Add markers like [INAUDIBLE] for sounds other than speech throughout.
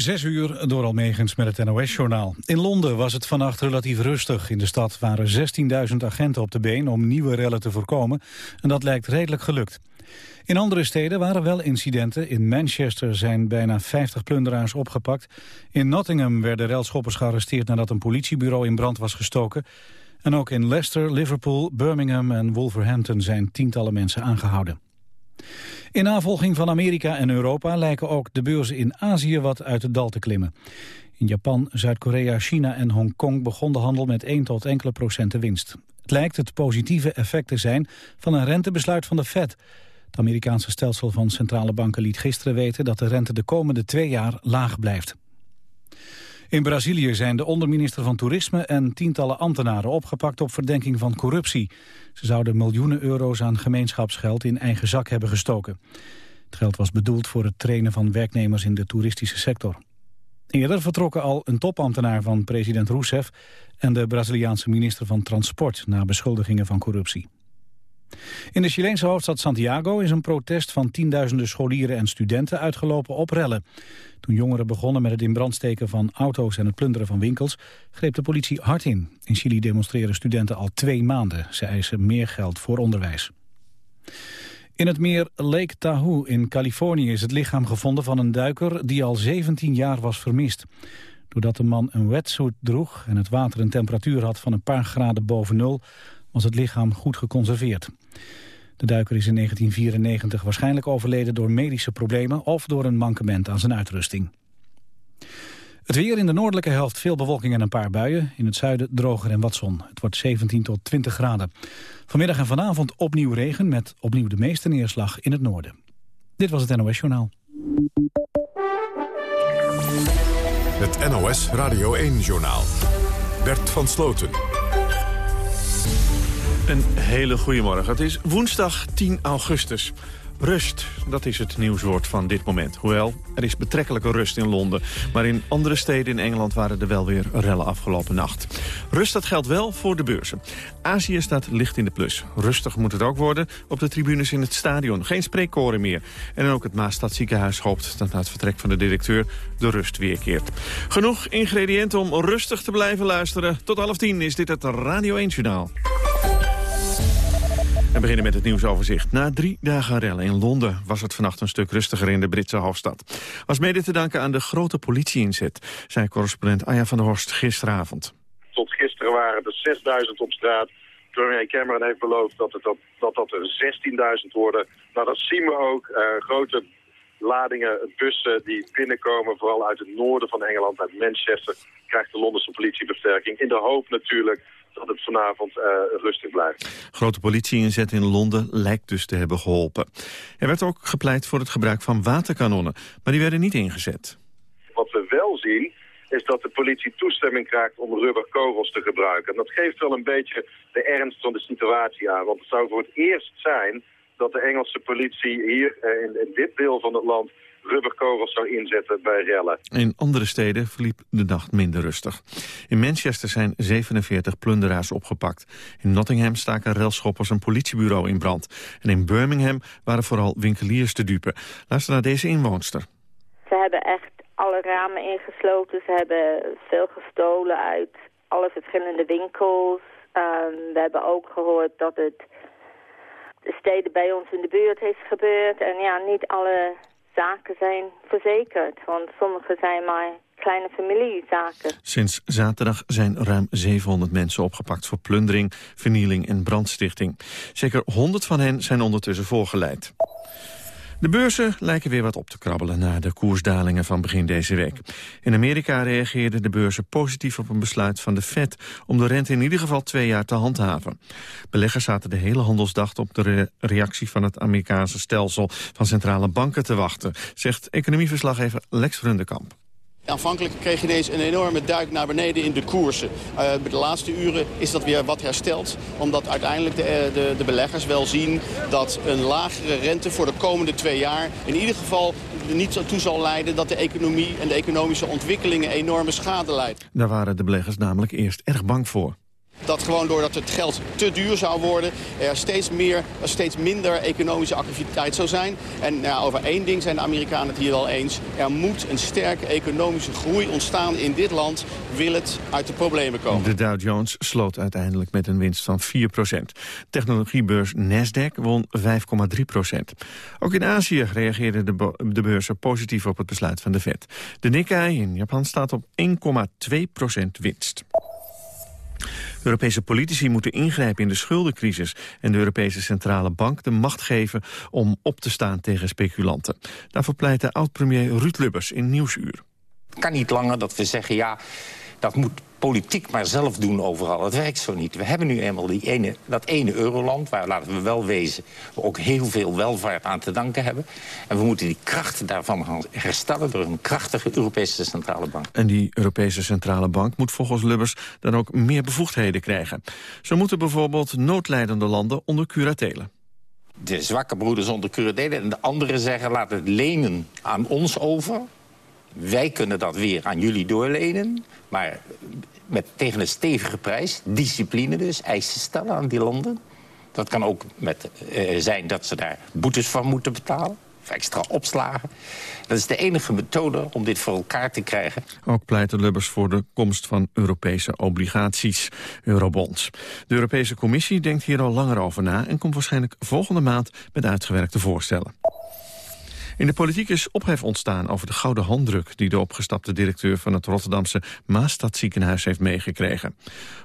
Zes uur door Almegens met het NOS-journaal. In Londen was het vannacht relatief rustig. In de stad waren 16.000 agenten op de been om nieuwe rellen te voorkomen. En dat lijkt redelijk gelukt. In andere steden waren wel incidenten. In Manchester zijn bijna 50 plunderaars opgepakt. In Nottingham werden relschoppers gearresteerd nadat een politiebureau in brand was gestoken. En ook in Leicester, Liverpool, Birmingham en Wolverhampton zijn tientallen mensen aangehouden. In navolging van Amerika en Europa lijken ook de beurzen in Azië wat uit het dal te klimmen. In Japan, Zuid-Korea, China en Hongkong begon de handel met 1 tot enkele procenten winst. Het lijkt het positieve effect te zijn van een rentebesluit van de Fed. Het Amerikaanse stelsel van centrale banken liet gisteren weten dat de rente de komende twee jaar laag blijft. In Brazilië zijn de onderminister van Toerisme en tientallen ambtenaren opgepakt op verdenking van corruptie. Ze zouden miljoenen euro's aan gemeenschapsgeld in eigen zak hebben gestoken. Het geld was bedoeld voor het trainen van werknemers in de toeristische sector. Eerder vertrokken al een topambtenaar van president Rousseff en de Braziliaanse minister van Transport na beschuldigingen van corruptie. In de Chileense hoofdstad Santiago is een protest van tienduizenden scholieren en studenten uitgelopen op rellen. Toen jongeren begonnen met het in brand steken van auto's en het plunderen van winkels, greep de politie hard in. In Chili demonstreren studenten al twee maanden. Ze eisen meer geld voor onderwijs. In het meer Lake Tahoe in Californië is het lichaam gevonden van een duiker die al 17 jaar was vermist. Doordat de man een wetsuit droeg en het water een temperatuur had van een paar graden boven nul, was het lichaam goed geconserveerd. De duiker is in 1994 waarschijnlijk overleden door medische problemen of door een mankement aan zijn uitrusting. Het weer in de noordelijke helft veel bewolking en een paar buien. In het zuiden droger en wat zon. Het wordt 17 tot 20 graden. Vanmiddag en vanavond opnieuw regen met opnieuw de meeste neerslag in het noorden. Dit was het NOS Journaal. Het NOS Radio 1 Journaal. Bert van Sloten. Een hele goede morgen. Het is woensdag 10 augustus. Rust, dat is het nieuwswoord van dit moment. Hoewel, er is betrekkelijke rust in Londen. Maar in andere steden in Engeland waren er wel weer rellen afgelopen nacht. Rust, dat geldt wel voor de beurzen. Azië staat licht in de plus. Rustig moet het ook worden op de tribunes in het stadion. Geen spreekkoren meer. En ook het Maastadziekenhuis hoopt dat na het vertrek van de directeur de rust weerkeert. Genoeg ingrediënten om rustig te blijven luisteren. Tot half tien is dit het Radio 1 Journaal. We beginnen met het nieuwsoverzicht. Na drie dagen rellen in Londen was het vannacht een stuk rustiger in de Britse hoofdstad. Was mede te danken aan de grote politieinzet, zei correspondent Aya van der Horst gisteravond. Tot gisteren waren er 6000 op straat. Premier Cameron heeft beloofd dat het, dat, dat, er 16.000 worden. Nou, dat zien we ook. Uh, grote ladingen bussen die binnenkomen, vooral uit het noorden van Engeland, uit Manchester, krijgt de Londense politieversterking. In de hoop natuurlijk dat het vanavond uh, rustig blijft. Grote politieinzet in Londen lijkt dus te hebben geholpen. Er werd ook gepleit voor het gebruik van waterkanonnen, maar die werden niet ingezet. Wat we wel zien is dat de politie toestemming krijgt om rubberkogels te gebruiken. En dat geeft wel een beetje de ernst van de situatie aan. Want het zou voor het eerst zijn dat de Engelse politie hier uh, in, in dit deel van het land rubberkogels zou inzetten bij rellen. In andere steden verliep de dag minder rustig. In Manchester zijn 47 plunderaars opgepakt. In Nottingham staken relschoppers een politiebureau in brand. En in Birmingham waren vooral winkeliers te dupe. Luister naar deze inwoonster. Ze hebben echt alle ramen ingesloten. Ze hebben veel gestolen uit alle verschillende winkels. Ehm, we hebben ook gehoord dat het steden bij ons in de buurt is gebeurd. En ja, niet alle zaken zijn verzekerd. Want sommige zijn maar kleine familiezaken. Sinds zaterdag zijn ruim 700 mensen opgepakt voor plundering, vernieling en brandstichting. Zeker 100 van hen zijn ondertussen voorgeleid. De beurzen lijken weer wat op te krabbelen na de koersdalingen van begin deze week. In Amerika reageerden de beurzen positief op een besluit van de Fed om de rente in ieder geval twee jaar te handhaven. Beleggers zaten de hele handelsdag op de reactie van het Amerikaanse stelsel van centrale banken te wachten, zegt economieverslaggever Lex Rundekamp. Aanvankelijk kreeg je ineens een enorme duik naar beneden in de koersen. Uh, de laatste uren is dat weer wat hersteld. Omdat uiteindelijk de, eh, de, de, beleggers wel zien dat een lagere rente voor de komende twee jaar... in ieder geval niet toe zal leiden dat de economie en de economische ontwikkelingen enorme schade leidt. Daar waren de beleggers namelijk eerst erg bang voor. Dat gewoon doordat het geld te duur zou worden, er steeds, meer, steeds minder economische activiteit zou zijn. En nou, over één ding zijn de Amerikanen het hier wel eens. Er moet een sterke economische groei ontstaan in dit land, wil het uit de problemen komen. De Dow Jones sloot uiteindelijk met een winst van 4% Technologiebeurs Nasdaq won 5,3% Ook in Azië reageerden de, de beurzen positief op het besluit van de Fed. De Nikkei in Japan staat op 1,2% winst. Europese politici moeten ingrijpen in de schuldencrisis... en de Europese Centrale Bank de macht geven om op te staan tegen speculanten. Daarvoor pleit oud-premier Ruud Lubbers in Nieuwsuur. Het kan niet langer dat we zeggen, ja, dat moet politiek maar zelf doen overal. Het werkt zo niet. We hebben nu eenmaal die ene, dat ene euroland... waar, laten we wel wezen, we ook heel veel welvaart aan te danken hebben. En we moeten die krachten daarvan herstellen... door een krachtige Europese Centrale Bank. En die Europese Centrale Bank moet volgens Lubbers... dan ook meer bevoegdheden krijgen. Zo moeten bijvoorbeeld noodlijdende landen onder curatelen de zwakke broeders onder curatelen. En de anderen zeggen, laat het lenen aan ons over. Wij kunnen dat weer aan jullie doorlenen. Maar met, tegen een stevige prijs, discipline dus, eisen stellen aan die landen. Dat kan ook met, uh, zijn dat ze daar boetes van moeten betalen. Extra opslagen. Dat is de enige methode om dit voor elkaar te krijgen. Ook pleiten Lubbers voor de komst van Europese obligaties, eurobonds. De Europese Commissie denkt hier al langer over na... en komt waarschijnlijk volgende maand met uitgewerkte voorstellen. In de politiek is ophef ontstaan over de gouden handdruk... die de opgestapte directeur van het Rotterdamse Maastadziekenhuis heeft meegekregen.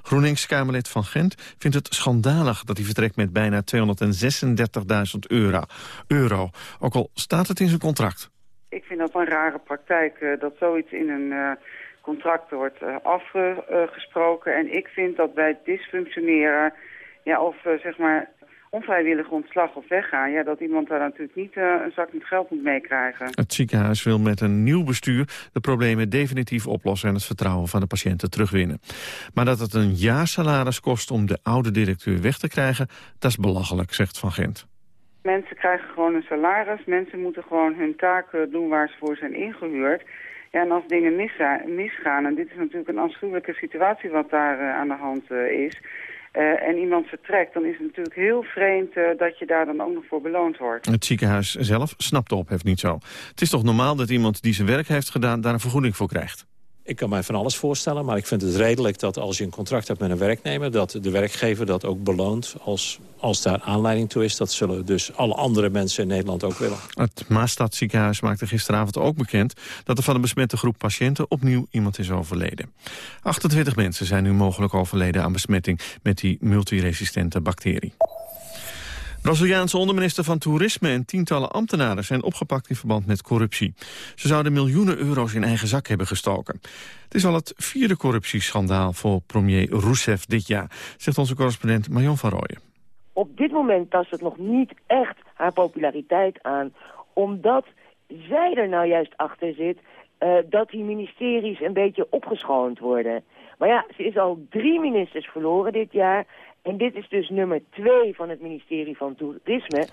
GroenLinks-Kamerlid van Gent vindt het schandalig... dat hij vertrekt met bijna 236.000 euro. euro. Ook al staat het in zijn contract. Ik vind dat een rare praktijk, uh, dat zoiets in een... Uh contract wordt uh, afgesproken. En ik vind dat bij dysfunctioneren, ja, of zeg maar onvrijwillig ontslag of weggaan... Ja, dat iemand daar natuurlijk niet uh, een zak met geld moet meekrijgen. Het ziekenhuis wil met een nieuw bestuur de problemen definitief oplossen... en het vertrouwen van de patiënten terugwinnen. Maar dat het een jaar salaris kost om de oude directeur weg te krijgen... dat is belachelijk, zegt Van Gent. Mensen krijgen gewoon een salaris. Mensen moeten gewoon hun taken doen waar ze voor zijn ingehuurd. Ja, en als dingen misgaan, en dit is natuurlijk een afschuwelijke situatie wat daar uh, aan de hand uh, is... Uh, en iemand vertrekt, dan is het natuurlijk heel vreemd uh, dat je daar dan ook nog voor beloond wordt. Het ziekenhuis zelf snapt de ophef niet zo. Het is toch normaal dat iemand die zijn werk heeft gedaan daar een vergoeding voor krijgt? Ik kan mij van alles voorstellen, maar ik vind het redelijk dat als je een contract hebt met een werknemer... dat de werkgever dat ook beloont als, als daar aanleiding toe is. Dat zullen dus alle andere mensen in Nederland ook willen. Het Maastadziekenhuis maakte gisteravond ook bekend... dat er van een besmette groep patiënten opnieuw iemand is overleden. 28 mensen zijn nu mogelijk overleden aan besmetting... met die multiresistente bacterie. Braziliaanse onderminister van Toerisme en tientallen ambtenaren zijn opgepakt in verband met corruptie. Ze zouden miljoenen euro's in eigen zak hebben gestoken. Het is al het vierde corruptieschandaal voor premier Rousseff dit jaar, zegt onze correspondent Marion van Rooyen. Op dit moment tast het nog niet echt haar populariteit aan, omdat zij er nou juist achter zit uh, dat die ministeries een beetje opgeschoond worden. Maar ja, ze is al drie ministers verloren dit jaar en dit is dus nummer twee van het ministerie van Toerisme.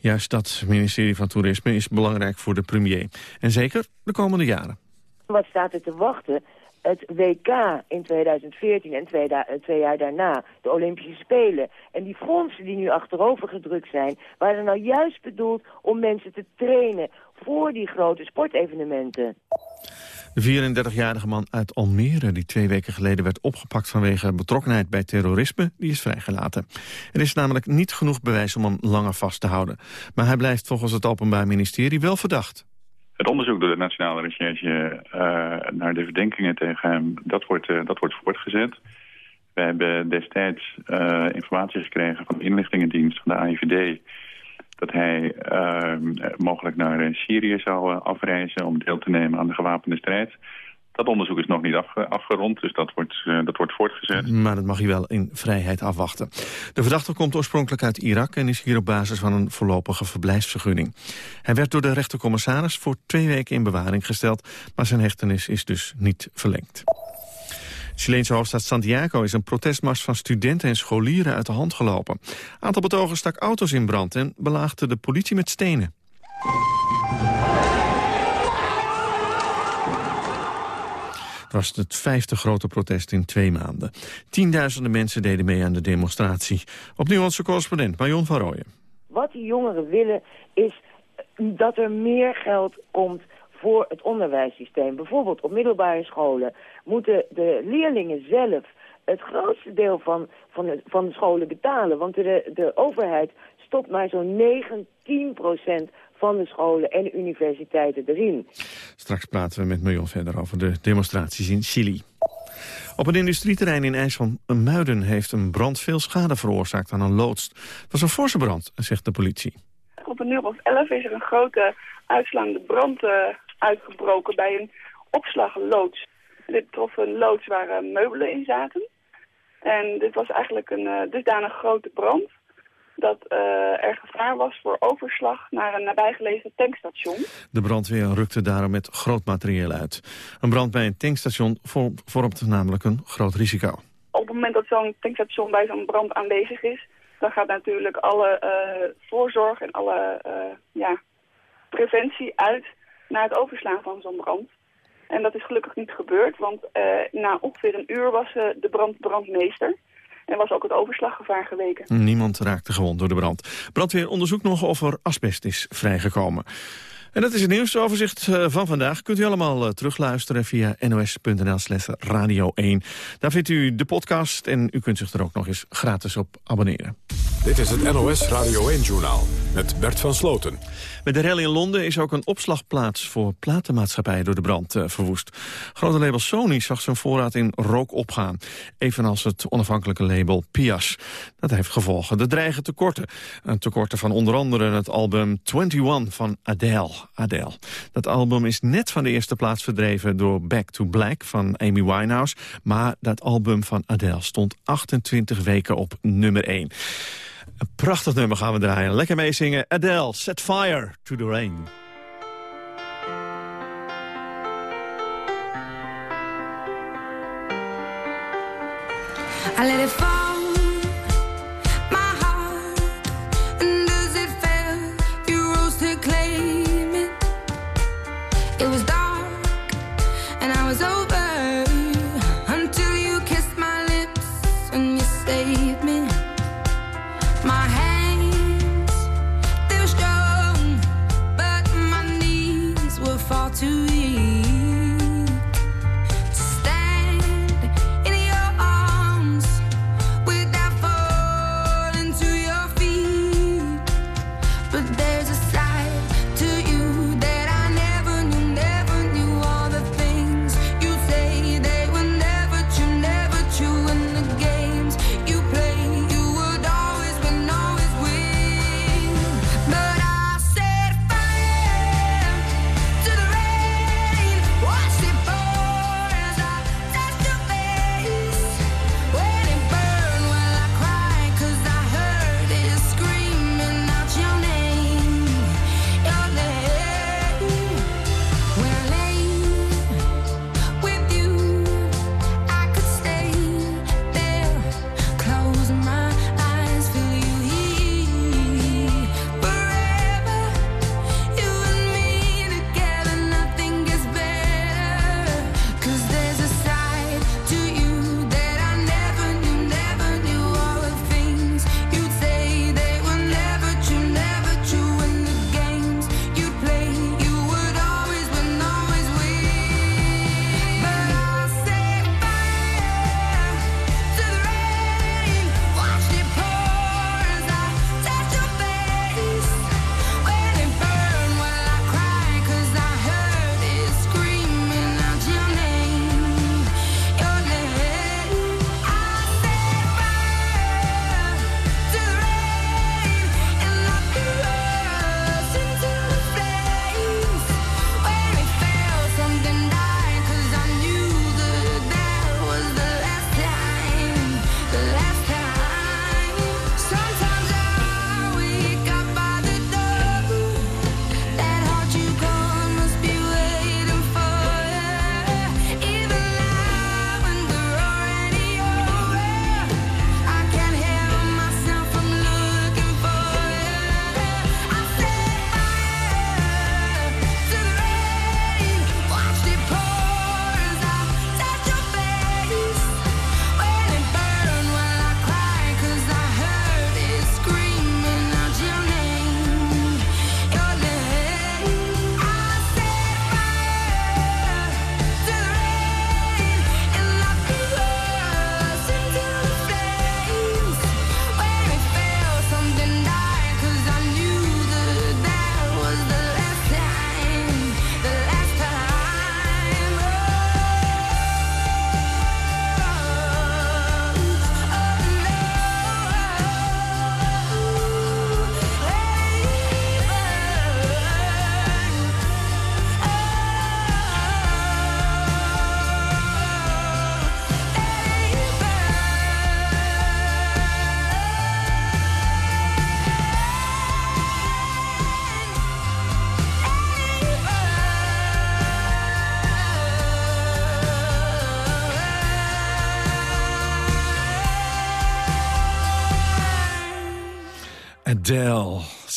Juist dat ministerie van Toerisme is belangrijk voor de premier. En zeker de komende jaren. Wat staat er te wachten? Het WK in 2014 en twee, twee, jaar daarna, de Olympische Spelen. En die fondsen die nu achterover gedrukt zijn... waren nou juist bedoeld om mensen te trainen voor die grote sportevenementen. De 34-jarige man uit Almere, die twee weken geleden werd opgepakt vanwege betrokkenheid bij terrorisme, die is vrijgelaten. Er is namelijk niet genoeg bewijs om hem langer vast te houden. Maar hij blijft volgens het Openbaar Ministerie wel verdacht. Het onderzoek door de Nationale Recherche uh, naar de verdenkingen tegen hem, dat wordt, uh, dat wordt voortgezet. We hebben destijds uh, informatie gekregen van de inlichtingendienst van de AIVD dat hij uh, mogelijk naar eh, Syrië zou uh, afreizen om deel te nemen aan de gewapende strijd. Dat onderzoek is nog niet afge afgerond, dus dat wordt, uh, dat wordt voortgezet. Maar dat mag hij wel in vrijheid afwachten. De verdachte komt oorspronkelijk uit Irak en is hier op basis van een voorlopige verblijfsvergunning. Hij werd door de rechtercommissaris voor twee weken in bewaring gesteld, maar zijn hechtenis is dus niet verlengd. Chileense hoofdstad Santiago is een protestmars van studenten en scholieren uit de hand gelopen. Aantal betogers stak auto's in brand en belaagde de politie met stenen. was het vijfde grote protest in twee maanden. Tienduizenden mensen deden mee aan de demonstratie. Opnieuw onze correspondent Marion van Rooyen. Wat die jongeren willen is dat er meer geld komt voor het onderwijssysteem. Bijvoorbeeld op middelbare scholen moeten de leerlingen zelf het grootste deel van, van, de, van de scholen betalen. Want de, de overheid stopt maar zo'n 19% van de scholen en universiteiten erin. Straks praten we met Marion verder over de demonstraties in Chili. Op een industrieterrein in IJsselmuiden heeft een brand veel schade veroorzaakt aan een loods. Het was een forse brand, zegt de politie. Op een uur of 11 is er een grote uitslaande brand uh, uitgebroken bij een opslagloods. Dit trof een loods waar uh, meubelen in zaten. En dit was eigenlijk een uh, dusdanig grote brand dat uh, er gevaar was voor overslag naar een nabijgelegen tankstation. De brandweer rukte daarom met groot materieel uit. Een brand bij een tankstation vormt namelijk een groot risico. Op het moment dat zo'n tankstation bij zo'n brand aanwezig is... dan gaat natuurlijk alle uh, voorzorg en alle uh, ja, preventie uit naar het overslaan van zo'n brand. En dat is gelukkig niet gebeurd, want na ongeveer een uur was de brand brandmeester... En was ook het overslaggevaar geweken. Niemand raakte gewond door de brand. Brandweer onderzoekt nog of er asbest is vrijgekomen. En dat is het nieuwsoverzicht eh, van vandaag. Kunt u allemaal eh, terugluisteren via nos.nl slash radio 1. Daar vindt u de podcast en u kunt zich er ook nog eens gratis op abonneren. Dit is het NOS Radio 1-journaal met Bert van Sloten. Met de rel in Londen is ook een opslagplaats voor platenmaatschappijen door de brand uh, verwoest. Grote label Sony zag zijn voorraad in rook opgaan. Evenals het onafhankelijke label Pias. Dat heeft gevolgen. De dreigen tekorten. Een tekorten van onder andere het album 21 van Adele. Adele. Dat album is net van de eerste plaats verdreven door Back to Black van Amy Winehouse. Maar dat album van Adele stond 28 weken op nummer 1. Een prachtig nummer gaan we draaien. Lekker meezingen. Adele, Set Fire to the Rain.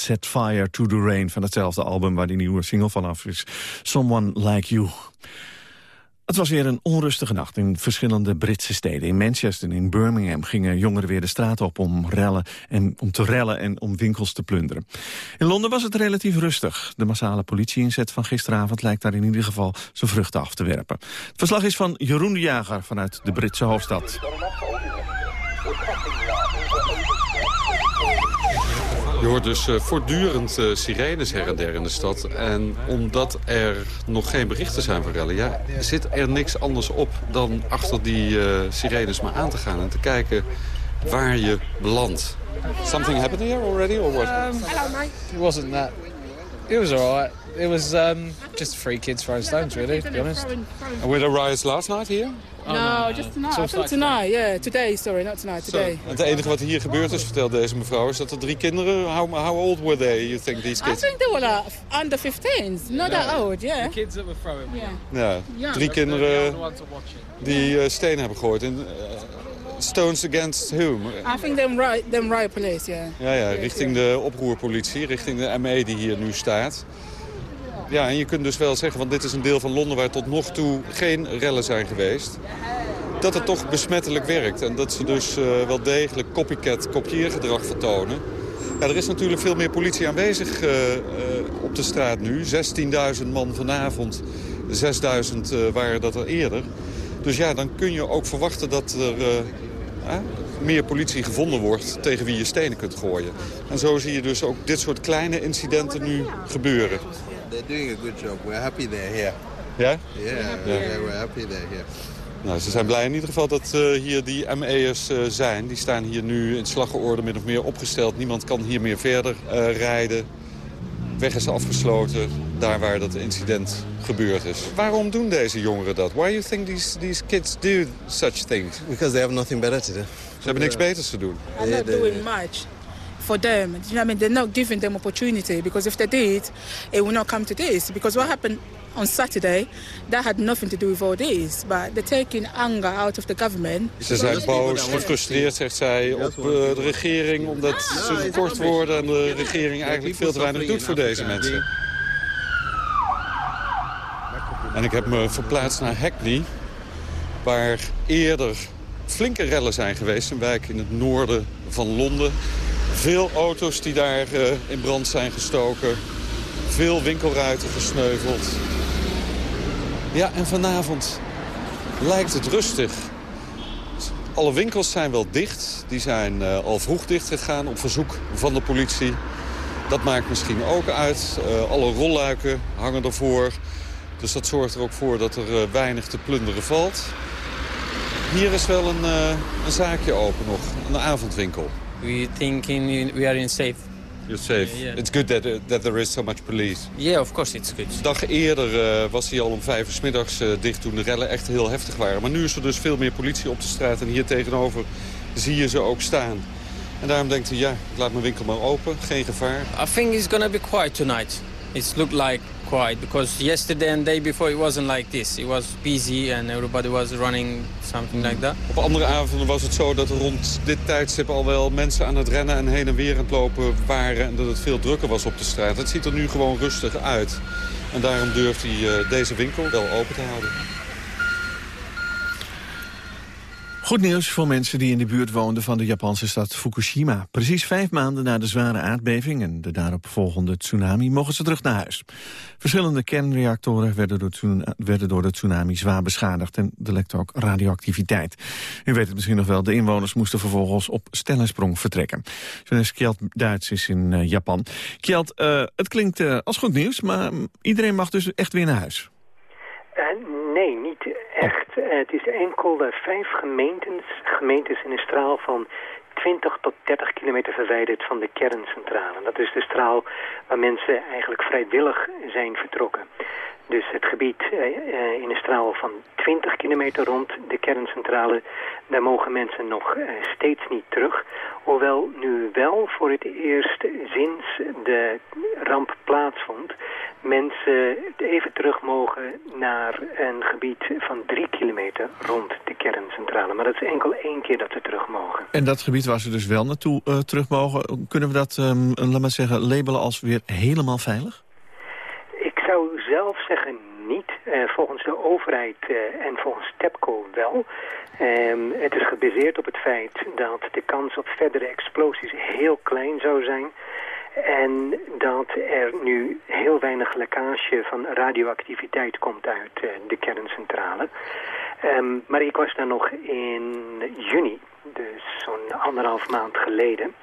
Set Fire to the Rain... van hetzelfde album waar die nieuwe single vanaf is. Someone Like You. Het was weer een onrustige nacht in verschillende Britse steden. In Manchester en in Birmingham gingen jongeren weer de straat op om, rellen en, om te rellen en om winkels te plunderen. In Londen was het relatief rustig. De massale politieinzet van gisteravond lijkt daar in ieder geval zijn vruchten af te werpen. Het verslag is van Jeroen de Jager vanuit de Britse hoofdstad. Je hoort dus uh, voortdurend uh, sirenes her en der in de stad. En omdat er nog geen berichten zijn van rellen... Ja, zit er niks anders op dan achter die uh, sirenes maar aan te gaan... en te kijken waar je belandt. Something happened here already, or what? Um, Hello, mate. It wasn't that. It was alright. It was um, just three kids throwing stones, really, to be honest. And were there riots last night here? Oh, no, just tonight. So I think tonight, yeah. Today, sorry, not tonight, today. So, het enige wat hier gebeurd is, vertelt deze mevrouw, is dat er drie kinderen... How, how old were they, you think, these kids? I think they were like under 15, not yeah. that old, yeah. The kids that were throwing. Yeah. Ja, drie kinderen die uh, stenen hebben gegooid. En, uh, stones against whom? I think them right, them riot police, yeah. Ja, ja, richting de oproerpolitie, richting de ME die hier nu staat. Ja, en je kunt dus wel zeggen, want dit is een deel van Londen waar tot nog toe geen rellen zijn geweest. Dat het toch besmettelijk werkt en dat ze dus uh, wel degelijk copycat kopieergedrag vertonen. Ja, er is natuurlijk veel meer politie aanwezig uh, uh, op de straat nu. 16.000 man vanavond, 6.000 waren dat er eerder. Dus ja, dan kun je ook verwachten dat er meer politie gevonden wordt tegen wie je stenen kunt gooien. En zo zie je dus ook dit soort kleine incidenten nu gebeuren. They're doing a good job. We're happy they're here. Ja? Yeah, yeah. we're happy they're here. Nou, ze zijn blij in ieder geval dat uh, hier die ME'ers uh, zijn. Die staan hier nu in slagorde min of meer opgesteld. Niemand kan hier meer verder uh, rijden. Weg is afgesloten, daar waar dat incident gebeurd is. Waarom doen deze jongeren dat? Why do you think these, these kids do such things? Because they have nothing better to do. Ze hebben niks beters te doen. I'm not doing much for them. You know what I mean? They're not giving them opportunity because if they did, it would not come to this. Because what happened on Saturday, that had nothing to do with all this. But they're taking anger out of the government. Ze zijn boos, gefrustreerd, zegt zij, op uh, de regering... omdat ze gekort worden en de regering eigenlijk veel te weinig doet voor deze mensen. En ik heb me verplaatst naar Hackney, waar eerder flinke rellen zijn geweest. Een wijk in het noorden van Londen. Veel auto's die daar uh, in brand zijn gestoken. Veel winkelruiten gesneuveld. Ja, en vanavond lijkt het rustig. Alle winkels zijn wel dicht. Die zijn uh, al vroeg dicht gegaan op verzoek van de politie. Dat maakt misschien ook uit. Uh, alle rolluiken hangen ervoor. Dus dat zorgt er ook voor dat er weinig te plunderen valt. Hier is wel een, een zaakje open nog, een avondwinkel. We thinking we are in safe. You're safe. Yeah, yeah. It's good that, uh, that there is so much police. Yeah, of course it's good. Dag eerder uh, was hij al om vijf uur 's middags uh, dicht toen de rellen echt heel heftig waren. Maar nu is er dus veel meer politie op de straat en hier tegenover zie je ze ook staan. En daarom denkt hij, ja, ik laat mijn winkel maar open, geen gevaar. I think it's gonna be quiet tonight. It's looked like quiet because yesterday and day before it wasn't like this. It was busy and everybody was running something like that. Op andere avonden was het zo dat rond dit tijdstip al wel mensen aan het rennen en heen en weer aan het lopen waren en dat het veel drukker was op de straat. Het ziet er nu gewoon rustig uit. En daarom durft hij uh, deze winkel wel open te houden. Goed nieuws voor mensen die in de buurt woonden van de Japanse stad Fukushima. Precies vijf maanden na de zware aardbeving en de daaropvolgende tsunami mogen ze terug naar huis. Verschillende kernreactoren werden door, werden door de tsunami zwaar beschadigd en er lekte ook radioactiviteit. U weet het misschien nog wel, de inwoners moesten vervolgens op stellensprong vertrekken. Journalist Kjeld Duits is in uh, Japan. Kjeld, uh, het klinkt uh, als goed nieuws, maar iedereen mag dus echt weer naar huis. nee, niet echt. het is enkel vijf gemeentes, gemeentes in een straal van 20 tot 30 kilometer verwijderd van de kerncentrale. Dat is de straal waar mensen eigenlijk vrijwillig zijn vertrokken. Dus het gebied eh, eh, in een straal van 20 kilometer rond de kerncentrale, daar mogen mensen nog eh, steeds niet terug. Hoewel nu wel voor het eerst sinds de ramp plaatsvond, mensen even terug mogen naar een gebied van 3 kilometer rond de kerncentrale. Maar dat is enkel één keer dat ze terug mogen. En dat gebied waar ze dus wel naartoe eh, terug mogen... kunnen we dat, ehm, laat maar zeggen, labelen als weer helemaal veilig? Ik zou zelf zeggen niet. Eh, volgens de overheid eh, en volgens TEPCO wel. Ehm, het is gebaseerd op het feit dat de kans op verdere explosies heel klein zou zijn. En dat er nu heel weinig lekkage van radioactiviteit komt uit eh, de kerncentrale. Ehm, maar ik was daar nog in juni, dus zo'n anderhalf maand geleden.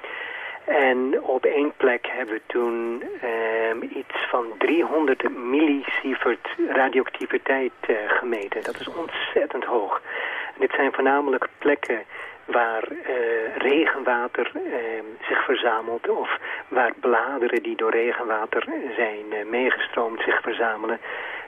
En op één plek hebben we toen ehm, iets van 300 millisievert radioactiviteit eh, gemeten. Dat is ontzettend hoog. En dit zijn voornamelijk plekken waar eh, regenwater ehm, zich verzamelt of waar bladeren die door regenwater zijn uh, meegestroomd zich verzamelen.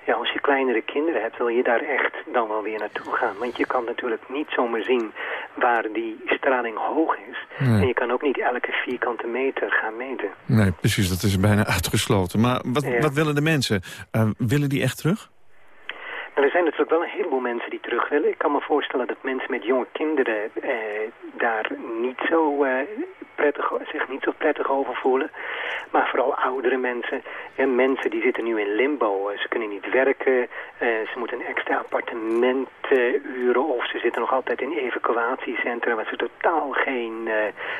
Ja, als je kleinere kinderen hebt, wil je daar echt dan wel weer naartoe gaan. Want je kan natuurlijk niet zomaar zien waar die straling hoog is. Nee. En je kan ook niet elke vierkante meter gaan meten. Nee, precies, dat is bijna [LAUGHS] uitgesloten. Maar wat, Ja. wat willen de mensen? Eh, willen die echt terug? Maar er zijn natuurlijk wel een heleboel mensen die terug willen. Ik kan me voorstellen dat mensen met jonge kinderen eh, daar niet zo, eh, prettig, zich niet zo prettig over voelen. Maar vooral oudere mensen. Ja, mensen die zitten nu in limbo. Eh, ze kunnen niet werken. eh, ze moeten een extra appartement huren. Of ze zitten nog altijd in evacuatiecentra waar ze totaal geen eh,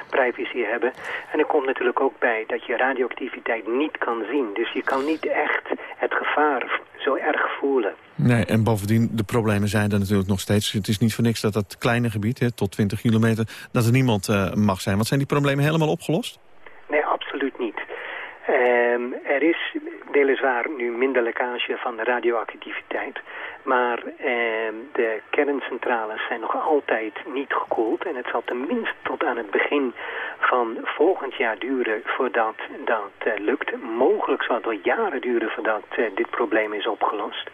privacy hebben. En er komt natuurlijk ook bij dat je radioactiviteit niet kan zien. Dus je kan niet echt het gevaar zo erg voelen. Nee, en bovendien, de problemen zijn er natuurlijk nog steeds. Het is niet voor niks dat dat kleine gebied, hè, tot 20 kilometer... dat er niemand mag zijn. Want zijn die problemen helemaal opgelost? Nee, absoluut niet. Ehm, er is weliswaar nu minder lekkage van de radioactiviteit. Maar ehm, de kerncentrales zijn nog altijd niet gekoeld. En het zal tenminste tot aan het begin van volgend jaar duren voordat dat eh, lukt. Mogelijk zal het wel jaren duren voordat eh, dit probleem is opgelost.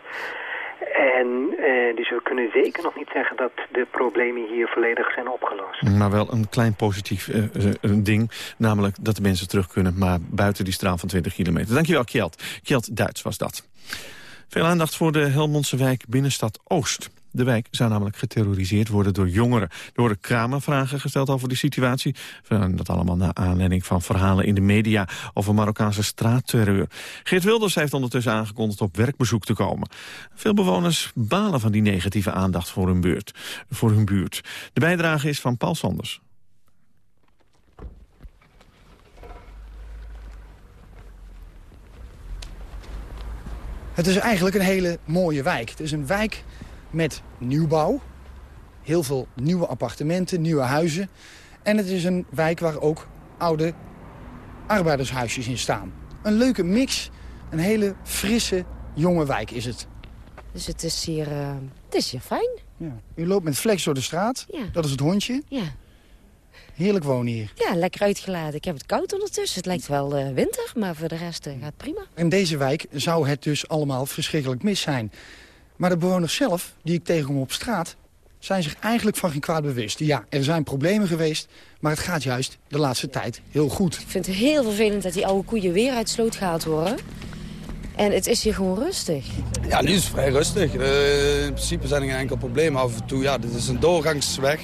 En eh, dus we kunnen zeker nog niet zeggen dat de problemen hier volledig zijn opgelost. Maar wel een klein positief eh, eh, ding. Namelijk dat de mensen terug kunnen, maar buiten die straal van 20 kilometer. Dankjewel, Kjeld. Kjeld Duits was dat. Veel aandacht voor de Helmondse wijk Binnenstad Oost. De wijk zou namelijk geterroriseerd worden door jongeren. Er worden Kramervragen gesteld over die situatie. Dat allemaal naar aanleiding van verhalen in de media over Marokkaanse straatterreur. Geert Wilders heeft ondertussen aangekondigd op werkbezoek te komen. Veel bewoners balen van die negatieve aandacht voor hun, buurt, voor hun buurt. De bijdrage is van Paul Sanders. Het is eigenlijk een hele mooie wijk. Het is een wijk met nieuwbouw. Heel veel nieuwe appartementen, nieuwe huizen. En het is een wijk waar ook oude arbeidershuisjes in staan. Een leuke mix. Een hele frisse, jonge wijk is het. Dus het is hier, eh, het is hier fijn. Ja. U loopt met Flex door de straat. Ja. Dat is het hondje. Ja. Heerlijk wonen hier. Ja, lekker uitgeladen. Ik heb het koud ondertussen. Het lijkt wel eh, winter, maar voor de rest eh, gaat het prima. In deze wijk zou het dus allemaal verschrikkelijk mis zijn. Maar de bewoners zelf, die ik tegenkom op straat... zijn zich eigenlijk van geen kwaad bewust. Ja, er zijn problemen geweest, maar het gaat juist de laatste tijd heel goed. Ik vind het heel vervelend dat die oude koeien weer uit de sloot gehaald worden. En het is hier gewoon rustig. Ja, nu is het vrij rustig. Eh, in principe zijn er geen enkel probleem af en toe. Ja, dit is een doorgangsweg.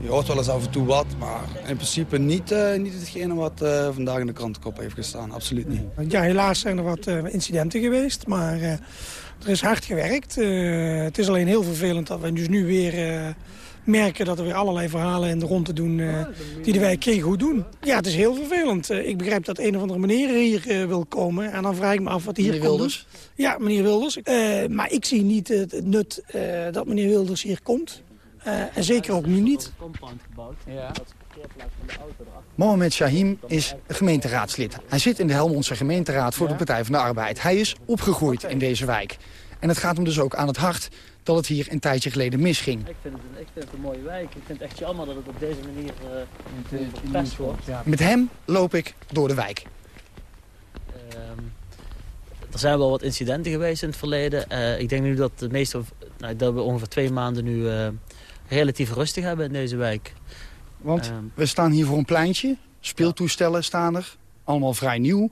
Je hoort wel eens af en toe wat, maar in principe niet, eh, niet hetgene wat eh, vandaag in de krantenkop heeft gestaan. Absoluut niet. Ja, helaas zijn er wat eh, incidenten geweest, maar eh, er is hard gewerkt. Eh, het is alleen heel vervelend dat we dus nu weer eh, merken dat er weer allerlei verhalen in de rond te doen eh, die de wijk geen goed doen. Ja, het is heel vervelend. Eh, ik begrijp dat een of andere meneer hier wil komen en dan vraag ik me af wat hij hier Meneer komt Wilders? doen. Ja, meneer Wilders. Eh, maar ik zie niet het, het nut eh, dat meneer Wilders hier komt. Eh, en zeker ook nu niet. Mohamed Shahim is gemeenteraadslid. Hij zit in de Helmondse gemeenteraad voor de Partij van de Arbeid. Hij is opgegroeid in deze wijk. En het gaat hem dus ook aan het hart dat het hier een tijdje geleden misging. Ik vind, het, een- ik vind het een mooie wijk. Ik vind het echt jammer dat het op deze manier uh, verpest wordt. Met hem loop ik door de wijk. Ehm, er zijn wel wat incidenten geweest in het verleden. Eh, ik denk nu dat, de meeste, nou, dat we ongeveer twee maanden nu eh, relatief rustig hebben in deze wijk. Want Ehm. we staan hier voor een pleintje. Speeltoestellen staan er. Allemaal vrij nieuw.